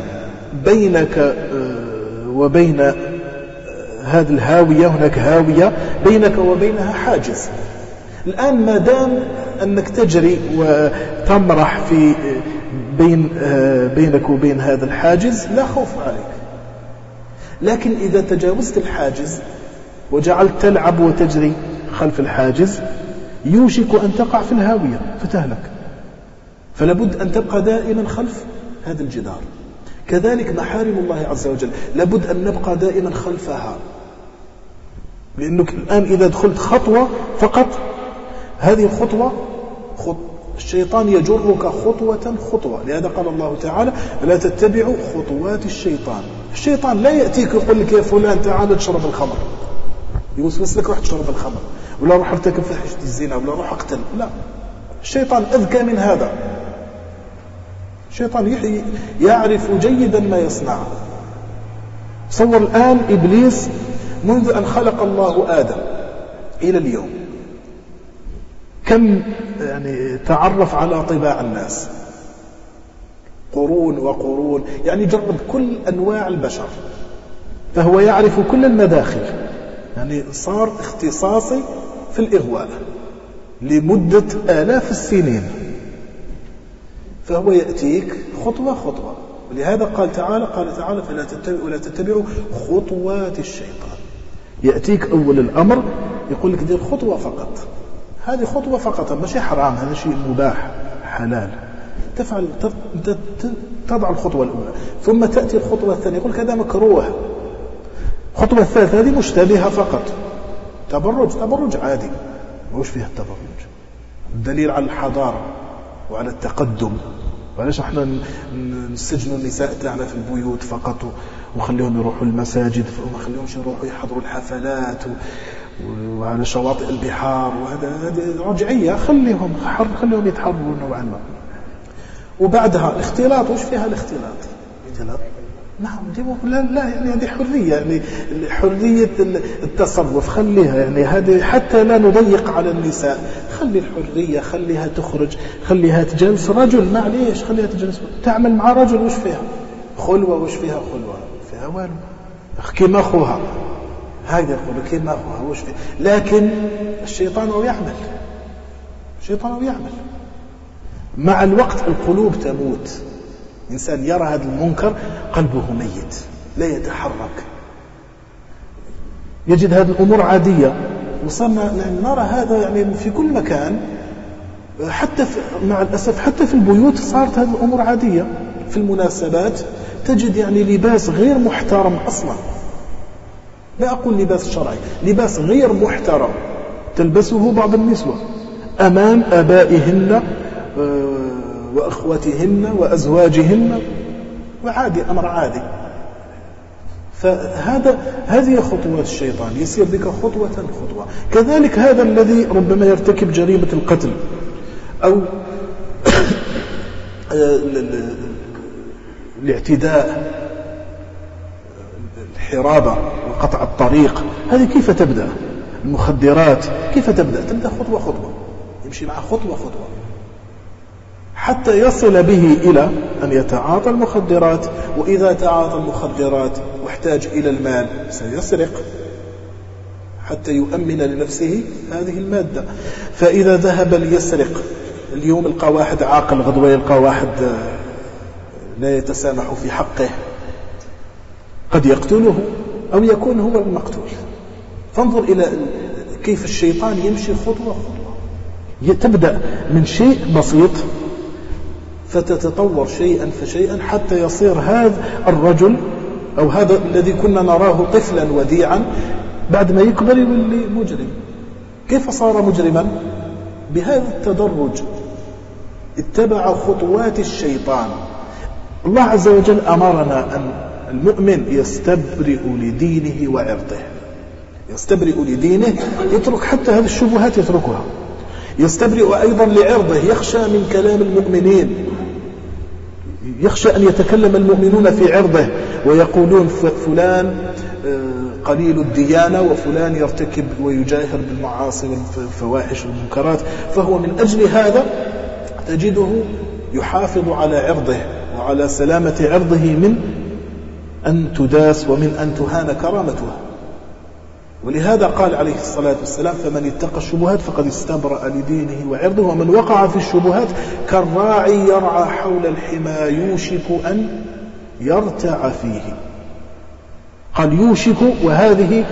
بينك آه، وبين آه، هذه الهاوية هناك هاوية بينك وبينها حاجز. الآن ما دام أنك تجري وتمرح في آه، بين بينك وبين هذا الحاجز لا خوف عليك. لكن إذا تجاوزت الحاجز وجعلت تلعب وتجري خلف الحاجز يوشك أن تقع في الهاوية فتهلك. فلابد أن تبقى دائما خلف هذا الجدار. كذلك محارم الله عز وجل. لابد أن نبقى دائما خلفها. لأنك الآن إذا دخلت خطوة فقط هذه الخطوة خط الشيطان يجرك خطوة خطوة. لهذا قال الله تعالى لا تتبعوا خطوات الشيطان. الشيطان لا يأتيك يقول لك يا فلان تعال تشرب الخمر. يوسوس لك روح تشرب الخمر. ولا روح ارتكب فاحشة الزنا ولا روح اقتل. لا. الشيطان أذكى من هذا. الشيطان يعرف جيدا ما يصنع. صور الآن إبليس منذ أن خلق الله آدم إلى اليوم. كم يعني تعرف على طباع الناس؟ قرون وقرون. يعني جرب كل أنواع البشر. فهو يعرف كل المداخل. يعني صار اختصاصي في الإغواء لمدة آلاف السنين. فهو يأتيك خطوة خطوة. ولهذا قال تعالى قال تعالى فلا تتبعوا ولا تتبعوا خطوات الشيطان. يأتيك أول الأمر يقول لك دير خطوة فقط. هذه خطوة فقط ماشي حرام هذا شيء مباح حلال. تفعل تضع الخطوة الأولى. ثم تأتي الخطوة الثانية يقول هذا مكروه. الخطوة الثالثة هذه مشتبهة فقط. تبرج تبرج عادي. وش فيها التبرج؟ الدليل على الحضارة وعلى التقدم. وعلاش إحنا نسجنوا النساء تاعنا في البيوت فقط ونخليهم يروحوا المساجد وما نخليهمش يروحوا يحضروا الحفلات وعلى شواطئ البحار وهذا رجعية. خليهم خليهم يتحرروا نوعا ما. وبعدها الاختلاط وش فيها الاختلاط؟ الاختلاط؟ نعم دي لا لا يعني هذه حرية يعني حرية التصرف. خليها يعني هذه حتى لا نضيق على النساء. خلي الحرية خليها تخرج خليها تجلس. رجل معليش خليها تجلس. تعمل مع رجل وش فيها؟ خلوة وش فيها خلوة؟ فيها والو كما أخوها. هكذا يقول كما أخوها وش فيها؟ لكن الشيطان هو يعمل. الشيطان هو يعمل. مع الوقت القلوب تموت. إنسان يرى هذا المنكر قلبه ميت لا يتحرك. يجد هذه الأمور عادية. يعني نرى هذا يعني في كل مكان. حتى في مع الأسف حتى في البيوت صارت هذه الأمور عادية. في المناسبات تجد يعني لباس غير محترم أصلا. لا أقول لباس شرعي لباس غير محترم تلبسه بعض النسوة أمام أبائهن آه، وأخوتهن وأزواجهن وعادي أمر عادي. فهذا هذه خطوات الشيطان يسير بك خطوة خطوة. كذلك هذا الذي ربما يرتكب جريمة القتل أو الاعتداء الحرابة وقطع الطريق. هذه كيف تبدأ؟ المخدرات كيف تبدأ؟ تبدأ خطوة خطوة يمشي مع خطوة خطوة. حتى يصل به إلى أن يتعاطى المخدرات وإذا تعاطى المخدرات واحتاج إلى المال سيسرق حتى يؤمن لنفسه هذه المادة. فإذا ذهب ليسرق اليوم يلقى واحد عاقل غدوة يلقى واحد لا يتسامح في حقه قد يقتله أو يكون هو المقتول. فانظر إلى كيف الشيطان يمشي خطوة خطوة. تبدأ من شيء بسيط فتتطور شيئا فشيئا حتى يصير هذا الرجل أو هذا الذي كنا نراه طفلا وديعا بعد ما يكبر يولي مجرم. كيف صار مجرما؟ بهذا التدرج اتبع خطوات الشيطان. الله عز وجل أمرنا أن المؤمن يستبرئ لدينه وعرضه. يستبرئ لدينه يترك حتى هذه الشبهات يتركها. يستبرئ أيضا لعرضه يخشى من كلام المؤمنين. يخشى أن يتكلم المؤمنون في عرضه ويقولون فلان آه، قليل الديانة وفلان يرتكب ويجاهر بالمعاصي والفواحش والمنكرات فهو من أجل هذا تجده يحافظ على عرضه وعلى سلامة عرضه من أن تداس ومن أن تهان كرامته ولهذا قال عليه الصلاة والسلام فمن اتقى الشبهات فقد استبرأ لدينه وعرضه ومن وقع في الشبهات كالراعي يرعى حول الحمى يوشك أن يرتع فيه. قال يوشك وهذه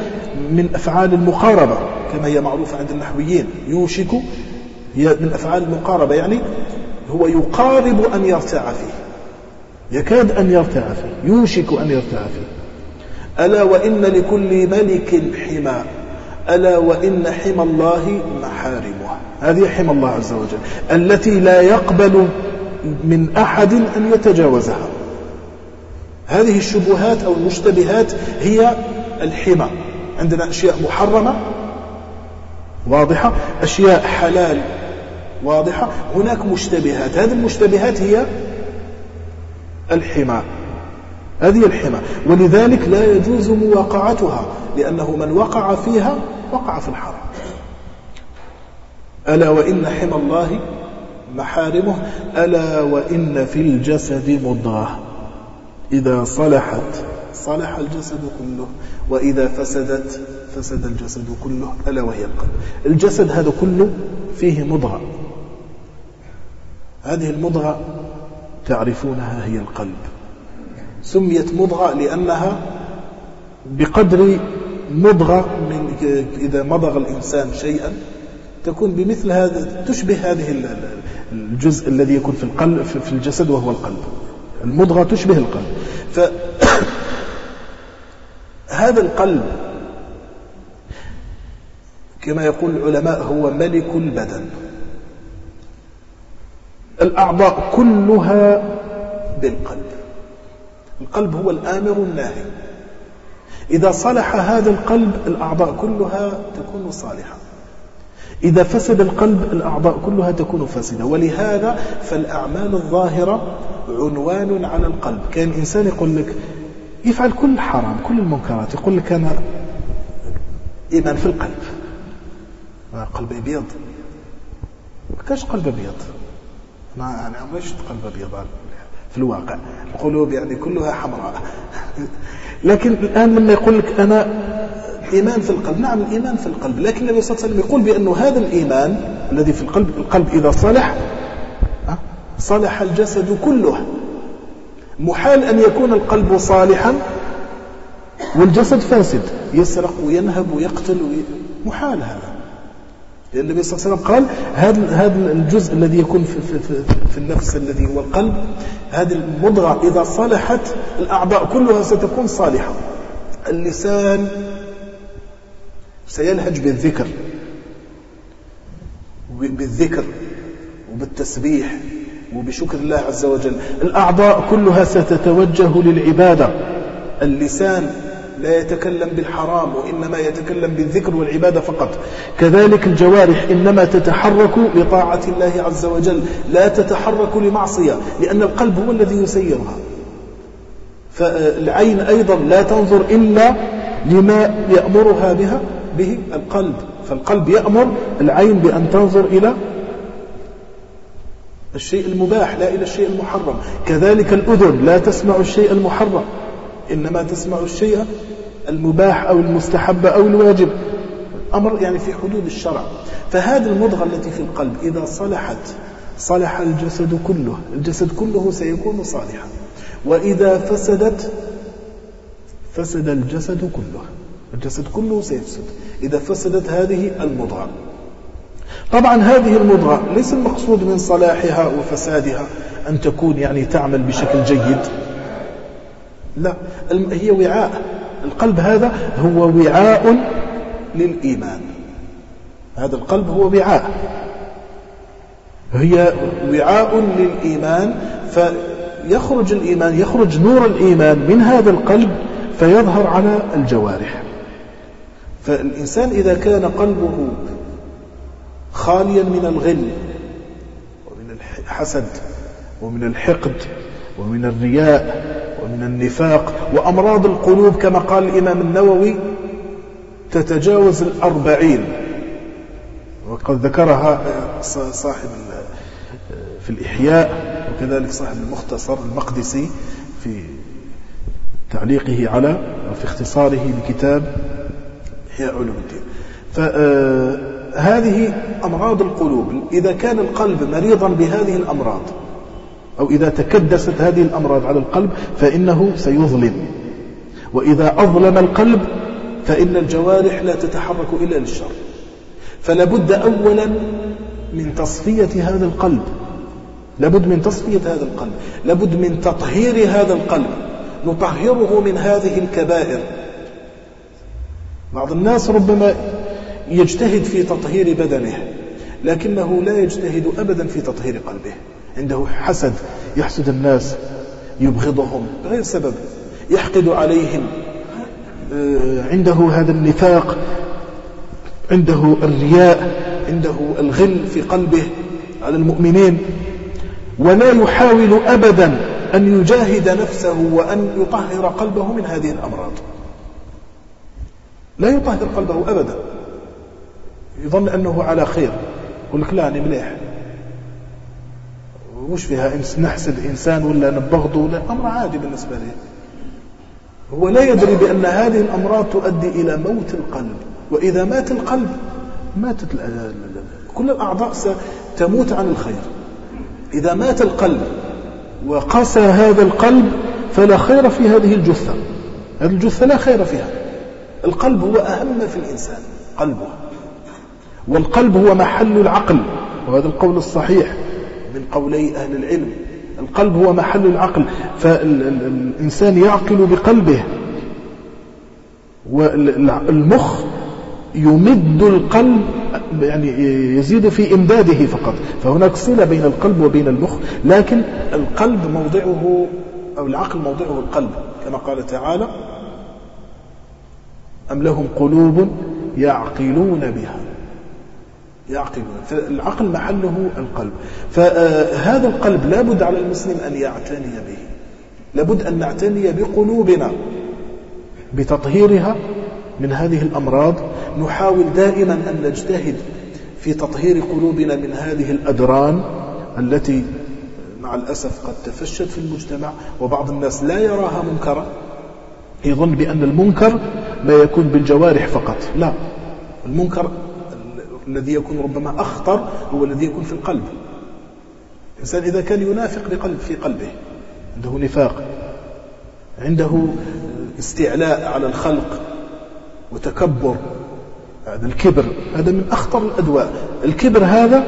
من أفعال المقاربة كما هي معروفة عند النحويين. يوشك من أفعال المقاربة يعني هو يقارب أن يرتع فيه يكاد أن يرتع فيه يوشك أن يرتع فيه. ألا وإن لكل ملك حمى ألا وإن حمى الله محارمه. هذه حمى الله عز وجل. التي لا يقبل من أحد أن يتجاوزها. هذه الشبهات أو المشتبهات هي الحمى عندنا أشياء محرمة واضحة. أشياء حلال واضحة. هناك مشتبهات. هذه المشتبهات هي الحمى هذه الحمى. ولذلك لا يجوز مواقعتها لأنه من وقع فيها وقع في الحرام ألا وإن حمى الله محارمه ألا وإن في الجسد مضغة إذا صلحت صلح الجسد كله وإذا فسدت فسد الجسد كله ألا وهي القلب. الجسد هذا كله فيه مضغة هذه المضغة تعرفونها هي القلب. سميت مضغة لأنها بقدر مضغة من إذا مضغ الإنسان شيئا تكون بمثل هذا تشبه هذه الجزء الذي يكون في القلب في الجسد وهو القلب. المضغة تشبه القلب. فهذا القلب كما يقول العلماء هو ملك البدن. الأعضاء كلها بالقلب. القلب هو الآمر الناهي. إذا صلح هذا القلب الأعضاء كلها تكون صالحة. إذا فسد القلب الأعضاء كلها تكون فاسدة. ولهذا فالأعمال الظاهرة عنوان على القلب. كان إنسان يقول لك يفعل كل حرام كل المنكرات. يقول لك أنا إيمان في القلب. قلب أبيض. ما كاش قلب أبيض. ما يعني ما شفت قلب أبيض. في الواقع. القلوب يعني كلها حمراء. لكن الآن لما يقول لك أنا إيمان في القلب نعم الإيمان في القلب لكن النبي صلى الله عليه وسلم يقول بأنه هذا الإيمان الذي في القلب القلب إذا صلح صلح الجسد كله. محال أن يكون القلب صالحا والجسد فاسد. يسرق وينهب ويقتل محال هذا. لأن النبي صلى الله عليه وسلم قال هذا هذا الجزء الذي يكون في, في, في, في النفس الذي هو القلب هذه المضغة إذا صلحت الأعضاء كلها ستكون صالحة. اللسان سيلهج بالذكر بالذكر وبالتسبيح وبشكر الله عز وجل. الأعضاء كلها ستتوجه للعبادة. اللسان لا يتكلم بالحرام وإنما يتكلم بالذكر والعبادة فقط. كذلك الجوارح إنما تتحرك لطاعة الله عز وجل لا تتحرك لمعصية لأن القلب هو الذي يسيرها. فالعين أيضا لا تنظر إلا لما يأمرها بها به القلب. فالقلب يأمر العين بأن تنظر إلى الشيء المباح لا إلى الشيء المحرم. كذلك الأذن لا تسمع الشيء المحرم. إنما تسمع الشيء المباح أو المستحب أو الواجب. أمر يعني في حدود الشرع. فهذه المضغة التي في القلب إذا صلحت صلح الجسد كله الجسد كله سيكون صالحا. وإذا فسدت فسد الجسد كله الجسد كله سيفسد. إذا فسدت هذه المضغة. طبعا هذه المضغة ليس المقصود من صلاحها وفسادها أن تكون يعني تعمل بشكل جيد. لا هي وعاء. القلب هذا هو وعاء للإيمان. هذا القلب هو وعاء. هي وعاء للإيمان فيخرج الإيمان يخرج نور الإيمان من هذا القلب فيظهر على الجوارح. فالإنسان إذا كان قلبه خاليا من الغل ومن الحسد ومن الحقد ومن الرياء ومن النفاق وأمراض القلوب كما قال الإمام النووي تتجاوز الأربعين. وقد ذكرها صاحب في الإحياء وكذلك صاحب المختصر المقدسي في تعليقه على وفي اختصاره لكتاب إحياء علوم الدين. فهذه أمراض القلوب. إذا كان القلب مريضا بهذه الأمراض أو إذا تكدست هذه الأمراض على القلب فإنه سيظلم. وإذا أظلم القلب فإن الجوارح لا تتحرك إلا للشر. فلابد أولا من تصفية هذا القلب. لابد من تصفية هذا القلب. لابد من تطهير هذا القلب. نطهره من هذه الكبائر. بعض الناس ربما يجتهد في تطهير بدنه لكنه لا يجتهد أبدا في تطهير قلبه. عنده حسد يحسد الناس يبغضهم بغير سبب يحقد عليهم. آه، عنده هذا النفاق عنده الرياء عنده الغل في قلبه على المؤمنين. ولا يحاول أبدا أن يجاهد نفسه وأن يطهر قلبه من هذه الأمراض. لا يطهر قلبه أبدا. يظن أنه على خير. يقول لك لا أنا مليح. وش فيها نحسد إنسان ولا نبغضه لا أمر عادي بالنسبة له هو لا يدري بأن هذه الأمراض تؤدي إلى موت القلب. وإذا مات القلب ماتت كل الأعضاء ستموت عن الخير. إذا مات القلب وقسى هذا القلب فلا خير في هذه الجثة. هذه الجثة لا خير فيها. القلب هو أهم في الإنسان قلبه. والقلب هو محل العقل وهذا القول الصحيح. من قولي أهل العلم. القلب هو محل العقل فالإنسان يعقل بقلبه. والمخ يمد القلب يعني يزيد في إمداده فقط. فهناك صلة بين القلب وبين المخ لكن القلب موضعه أو العقل موضعه القلب كما قال تعالى أم لهم قلوب يعقلون بها؟ يعقلون فالعقل محله القلب. فهذا القلب لابد على المسلم أن يعتني به. لابد أن نعتني بقلوبنا بتطهيرها من هذه الأمراض. نحاول دائما أن نجتهد في تطهير قلوبنا من هذه الأدران التي مع الأسف قد تفشت في المجتمع وبعض الناس لا يراها منكرا. يظن بأن المنكر ما يكون بالجوارح فقط. لا المنكر الذي يكون ربما أخطر هو الذي يكون في القلب. الإنسان إذا كان ينافق بقلب في قلبه عنده نفاق عنده استعلاء على الخلق وتكبر هذا الكبر هذا من أخطر الأدواء. الكبر هذا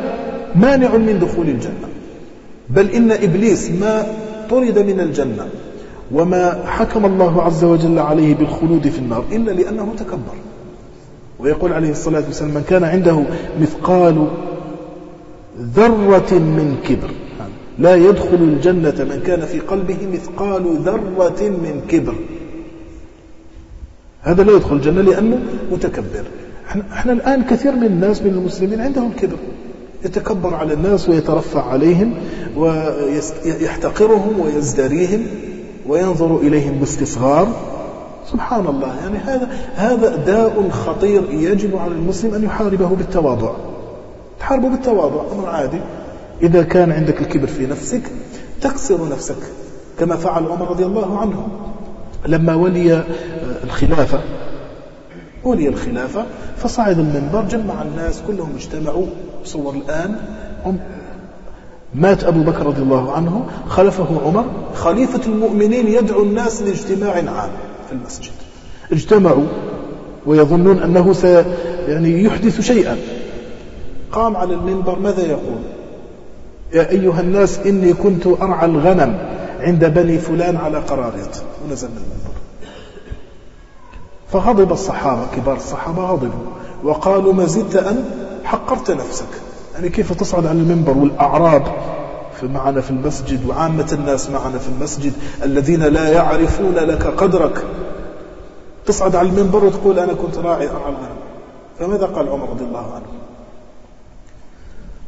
مانع من دخول الجنة. بل إن إبليس ما طرد من الجنة وما حكم الله عز وجل عليه بالخلود في النار إلا لأنه تكبر. ويقول عليه الصلاة والسلام من كان عنده مثقال ذرة من كبر. لا يدخل الجنة من كان في قلبه مثقال ذرة من كبر. هذا لا يدخل الجنة لأنه متكبر. إحنا الآن كثير من الناس من المسلمين عندهم كبر. يتكبر على الناس ويترفع عليهم ويحتقرهم ويزدريهم وينظر إليهم باستصغار سبحان الله. يعني هذا هذا داء خطير يجب على المسلم أن يحاربه بالتواضع. تحاربه بالتواضع. أمر عادي. إذا كان عندك الكبر في نفسك تكسر نفسك كما فعل عمر رضي الله عنه. لما ولي الخلافة ولي الخلافة فصعد المنبر جمع الناس كلهم اجتمعوا. صور الآن. هم مات أبو بكر رضي الله عنه. خلفه عمر. خليفة المؤمنين يدعو الناس لاجتماع عام. المسجد. اجتمعوا ويظنون أنه سي يعني يحدث شيئا. قام على المنبر ماذا يقول؟ يا أيها الناس إني كنت أرعى الغنم عند بني فلان على قراريط. ونزل من المنبر. فغضب الصحابة كبار الصحابة غضبوا. وقالوا ما زدت أن حقرت نفسك. يعني كيف تصعد على المنبر والأعراب معنا في المسجد وعامة الناس معنا في المسجد الذين لا يعرفون لك قدرك. تصعد على المنبر وتقول أنا كنت راعي أرعى الغنم فماذا قال عمر رضي الله عنه؟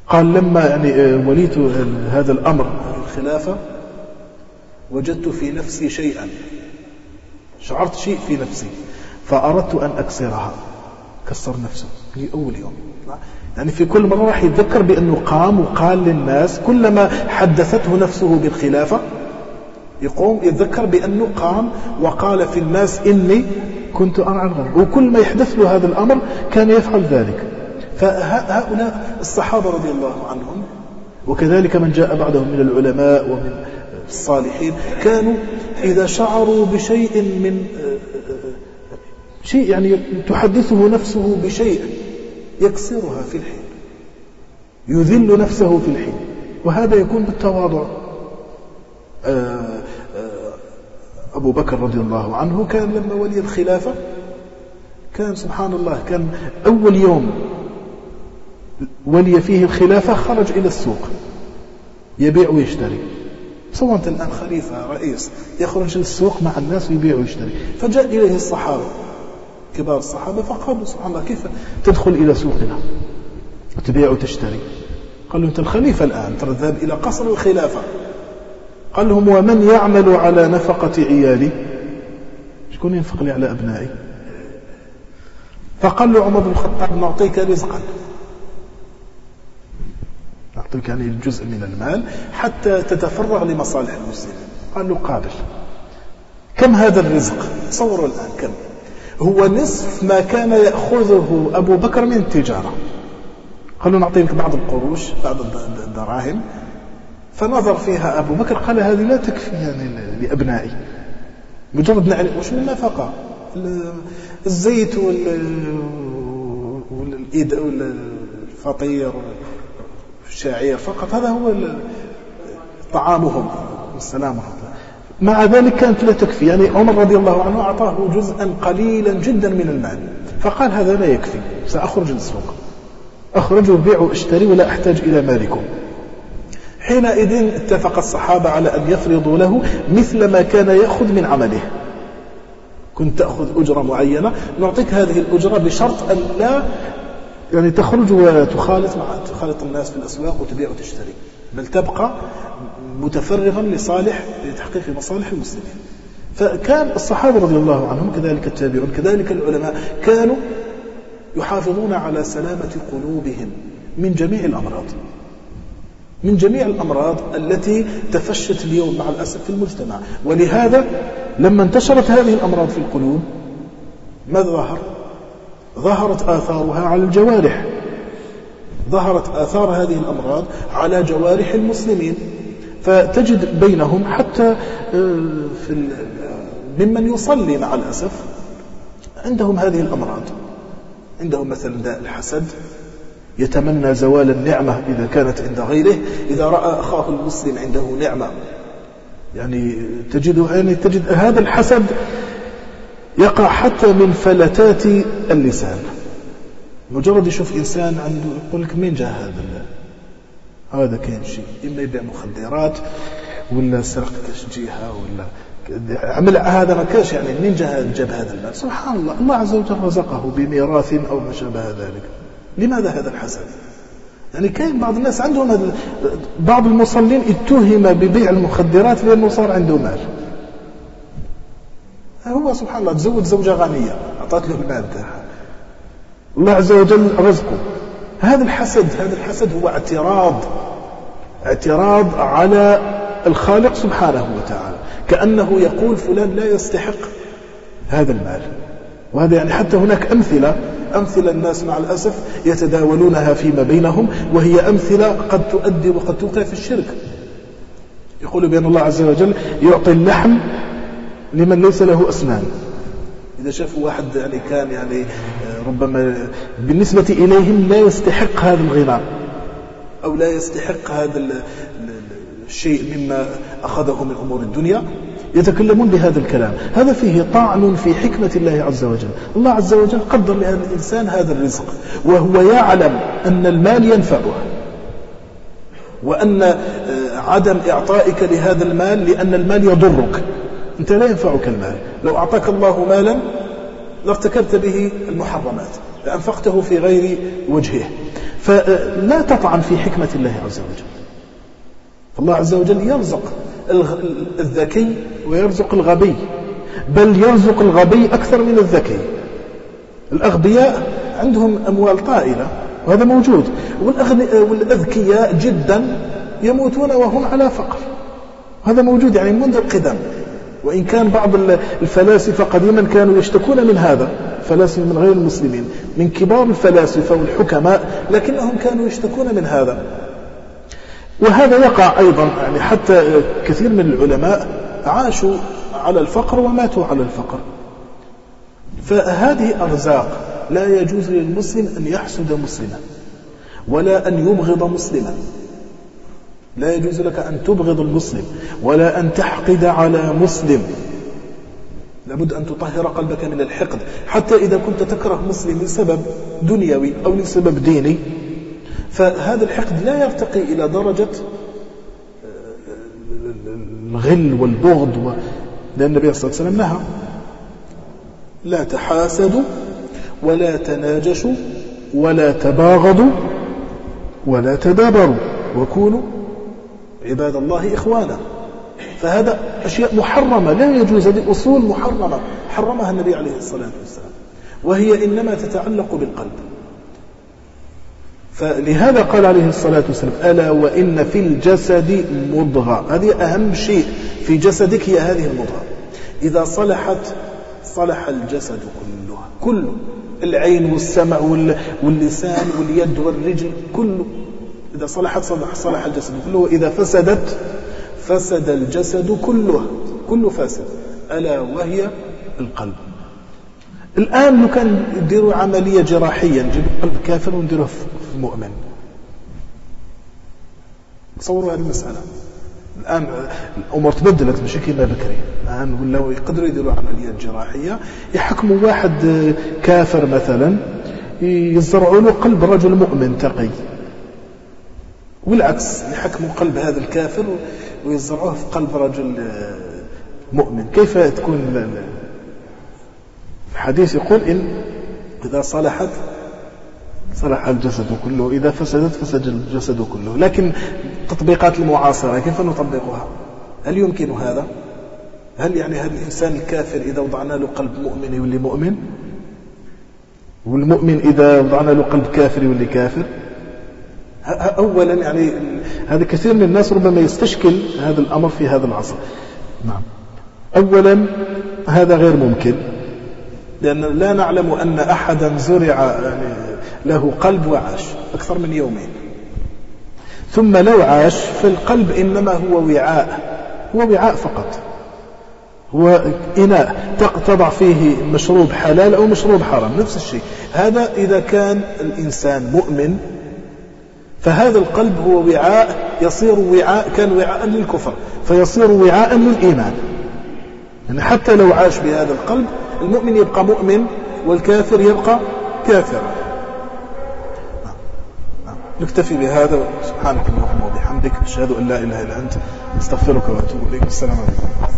قال لما يعني آه، وليت هذا الأمر الخلافة وجدت في نفسي شيئا. شعرت شيء في نفسي فأردت أن أكسرها. كسر نفسه في أول يوم. يعني في كل مرة راح يتذكر بأنه قام وقال للناس كلما حدثته نفسه بالخلافة يقوم يتذكر بأنه قام وقال في الناس إني كنت أرعى الغنم وكل ما يحدث له هذا الأمر كان يفعل ذلك. فهؤلاء الصحابة رضي الله عنهم وكذلك من جاء بعدهم من العلماء ومن الصالحين كانوا إذا شعروا بشيء من شيء يعني تحدثه نفسه بشيء يكسرها في الحين. يذل نفسه في الحين. وهذا يكون بالتواضع. آه، آه، أبو بكر رضي الله عنه كان لما ولي الخلافة كان سبحان الله كان أول يوم ولي فيه الخلافة خرج إلى السوق يبيع ويشتري. سواء الآن خليفة رئيس يخرج للسوق مع الناس ويبيع ويشتري. فجاء إليه الصحابة. كبار الصحابة فقالوا سبحان الله كيف تدخل إلى سوقنا؟ وتبيع وتشتري. قال له أنت الخليفة الآن تذهب إلى قصر الخلافة. قال لهم ومن يعمل على نفقة عيالي؟ شكون ينفق لي على أبنائي. فقال له عمر بن الخطاب نعطيك رزقا. نعطيك يعني جزء من المال حتى تتفرغ لمصالح المسلمين. قال له قابل. كم هذا الرزق؟ تصوروا الآن كم؟ هو نصف ما كان يأخذه أبو بكر من التجارة قالوا نعطيك بعض القروش بعض الدراهم فنظر فيها أبو بكر قال هذه لا تكفي يعني لأبنائي. مجرد نعلم وش من النفقة الزيت والفطير والشعير فقط هذا هو طعامهم والسلام ورحمة مع ذلك كانت لا تكفي. يعني عمر رضي الله عنه أعطاه جزءا قليلا جدا من المال. فقال هذا لا يكفي سأخرج للسوق. أخرج وبيع واشتري ولا أحتاج إلى مالكم. حينئذ اتفق الصحابة على أن يفرضوا له مثل ما كان يأخذ من عمله. كنت تأخذ أجرة معينة نعطيك هذه الأجرة بشرط أن لا يعني تخرج وتخالط مع تخالط الناس في الأسواق وتبيع وتشتري. بل تبقى متفرغا لصالح لتحقيق مصالح المسلمين. فكان الصحابة رضي الله عنهم كذلك التابعون كذلك العلماء كانوا يحافظون على سلامة قلوبهم من جميع الأمراض. من جميع الأمراض التي تفشت اليوم مع الأسف في المجتمع. ولهذا لما انتشرت هذه الأمراض في القلوب ماذا ظهر؟ ظهرت آثارها على الجوارح. ظهرت آثار هذه الأمراض على جوارح المسلمين. فتجد بينهم حتى آه، في ممن يصلي مع الأسف عندهم هذه الأمراض. عندهم مثلا داء الحسد يتمنى زوال النعمة إذا كانت عند غيره. إذا رأى أخاه المسلم عنده نعمة يعني تجد يعني تجد هذا الحسد يقع حتى من فلتات اللسان. مجرد يشوف إنسان عنده يقول لك مين جاء هذا هذا كاين شيء إما يبيع مخدرات ولا سرق كاش جهة ولا عمل هذا ما كاش يعني منين جاب هذا المال سبحان الله. الله عز وجل رزقه بميراث أو ما شابه ذلك. لماذا هذا الحسد؟ يعني كاين بعض الناس عندهم هذا بعض المصلين اتهم ببيع المخدرات لأنه صار عنده مال. هو سبحان الله تزوج زوجة غنية أعطت له المال تاعها. الله عز وجل رزقه. هذا الحسد هذا الحسد هو اعتراض اعتراض على الخالق سبحانه وتعالى. كأنه يقول فلان لا يستحق هذا المال. وهذا يعني حتى هناك أمثلة أمثلة الناس مع الأسف يتداولونها فيما بينهم وهي أمثلة قد تؤدي وقد توقع في الشرك. يقول بأن الله عز وجل يعطي اللحم لمن ليس له أسنان. إذا شافوا واحد يعني كان يعني آه، ربما بالنسبة إليهم لا يستحق هذا الغنى أو لا يستحق هذا الشيء مما أخذه من أمور الدنيا يتكلمون بهذا الكلام. هذا فيه طعن في حكمة الله عز وجل. الله عز وجل قدر لهذا الإنسان هذا الرزق وهو يعلم أن المال ينفعه وأن آه، عدم إعطائك لهذا المال لأن المال يضرك. أنت لا ينفعك المال. لو أعطاك الله مالا لارتكبت به المحرمات لأنفقته في غير وجهه. فلا تطعن في حكمة الله عز وجل. فالله عز وجل يرزق الذكي ويرزق الغبي بل يرزق الغبي أكثر من الذكي. الأغبياء عندهم أموال طائلة وهذا موجود. والأذكياء جدا يموتون وهم على فقر. هذا موجود يعني منذ القدم. وإن كان بعض الفلاسفة قديما كانوا يشتكون من هذا فلاسفة من غير المسلمين من كبار الفلاسفة والحكماء لكنهم كانوا يشتكون من هذا. وهذا يقع أيضا يعني حتى كثير من العلماء عاشوا على الفقر وماتوا على الفقر. فهذه أرزاق لا يجوز للمسلم أن يحسد مسلما ولا أن يبغض مسلما. لا يجوز لك أن تبغض المسلم ولا أن تحقد على مسلم. لابد أن تطهر قلبك من الحقد. حتى إذا كنت تكره مسلم لسبب دنيوي أو لسبب ديني فهذا الحقد لا يرتقي إلى درجة الغل والبغض لأن النبي صلى الله عليه وسلم نهى لا تحاسدوا ولا تناجشوا ولا تباغضوا ولا تدابروا وكونوا عباد الله إخوانا. فهذا أشياء محرمة لا يجوز هذه أصول محرمة. حرمها النبي عليه الصلاة والسلام. وهي إنما تتعلق بالقلب. فلهذا قال عليه الصلاة والسلام ألا وإن في الجسد مضغة. هذه أهم شيء في جسدك هي هذه المضغة. إذا صلحت صلح الجسد كله كله. العين والسمع واللسان واليد والرجل كله. إذا صلحت صلح, صلح الجسد. كله وإذا فسدت فسد الجسد كله كله فاسد. ألا وهي القلب. الآن لو كان يديروا عملية جراحية. نجيب قلب كافر ونديروه في مؤمن. تصوروا هذه المسألة. الآن الأمور تبدلت ماشي بكري الآن ولاو يقدروا يديروا عمليات جراحية. يحكموا واحد كافر مثلا يزرعوا له قلب رجل مؤمن تقي. والعكس يحكموا قلب هذا الكافر ويزرعوه في قلب رجل مؤمن. كيف تكون الحديث يقول إن إذا صلحت صلح الجسد كله إذا فسدت فسد الجسد كله. لكن التطبيقات المعاصرة كيف نطبقها؟ هل يمكن هذا؟ هل يعني هذا الإنسان الكافر إذا وضعنا له قلب مؤمن يولي مؤمن؟ والمؤمن إذا وضعنا له قلب كافر يولي كافر؟ أولا يعني هذا كثير من الناس ربما يستشكل هذا الأمر في هذا العصر. نعم. أولا هذا غير ممكن. لأن لا نعلم أن أحدا زرع يعني له قلب وعاش أكثر من يومين. ثم لو عاش فالقلب إنما هو وعاء. هو وعاء فقط. هو إناء. تضع فيه مشروب حلال أو مشروب حرام. نفس الشيء. هذا إذا كان الإنسان مؤمن فهذا القلب هو وعاء يصير وعاء كان وعاء للكفر فيصير وعاء للإيمان. يعني حتى لو عاش بهذا القلب المؤمن يبقى مؤمن والكافر يبقى كافرا نكتفي بهذا سبحانك اللهم وبحمدك أشهد أن لا إله إلا أنت استغفرك وأتوب إليك السلام عليكم.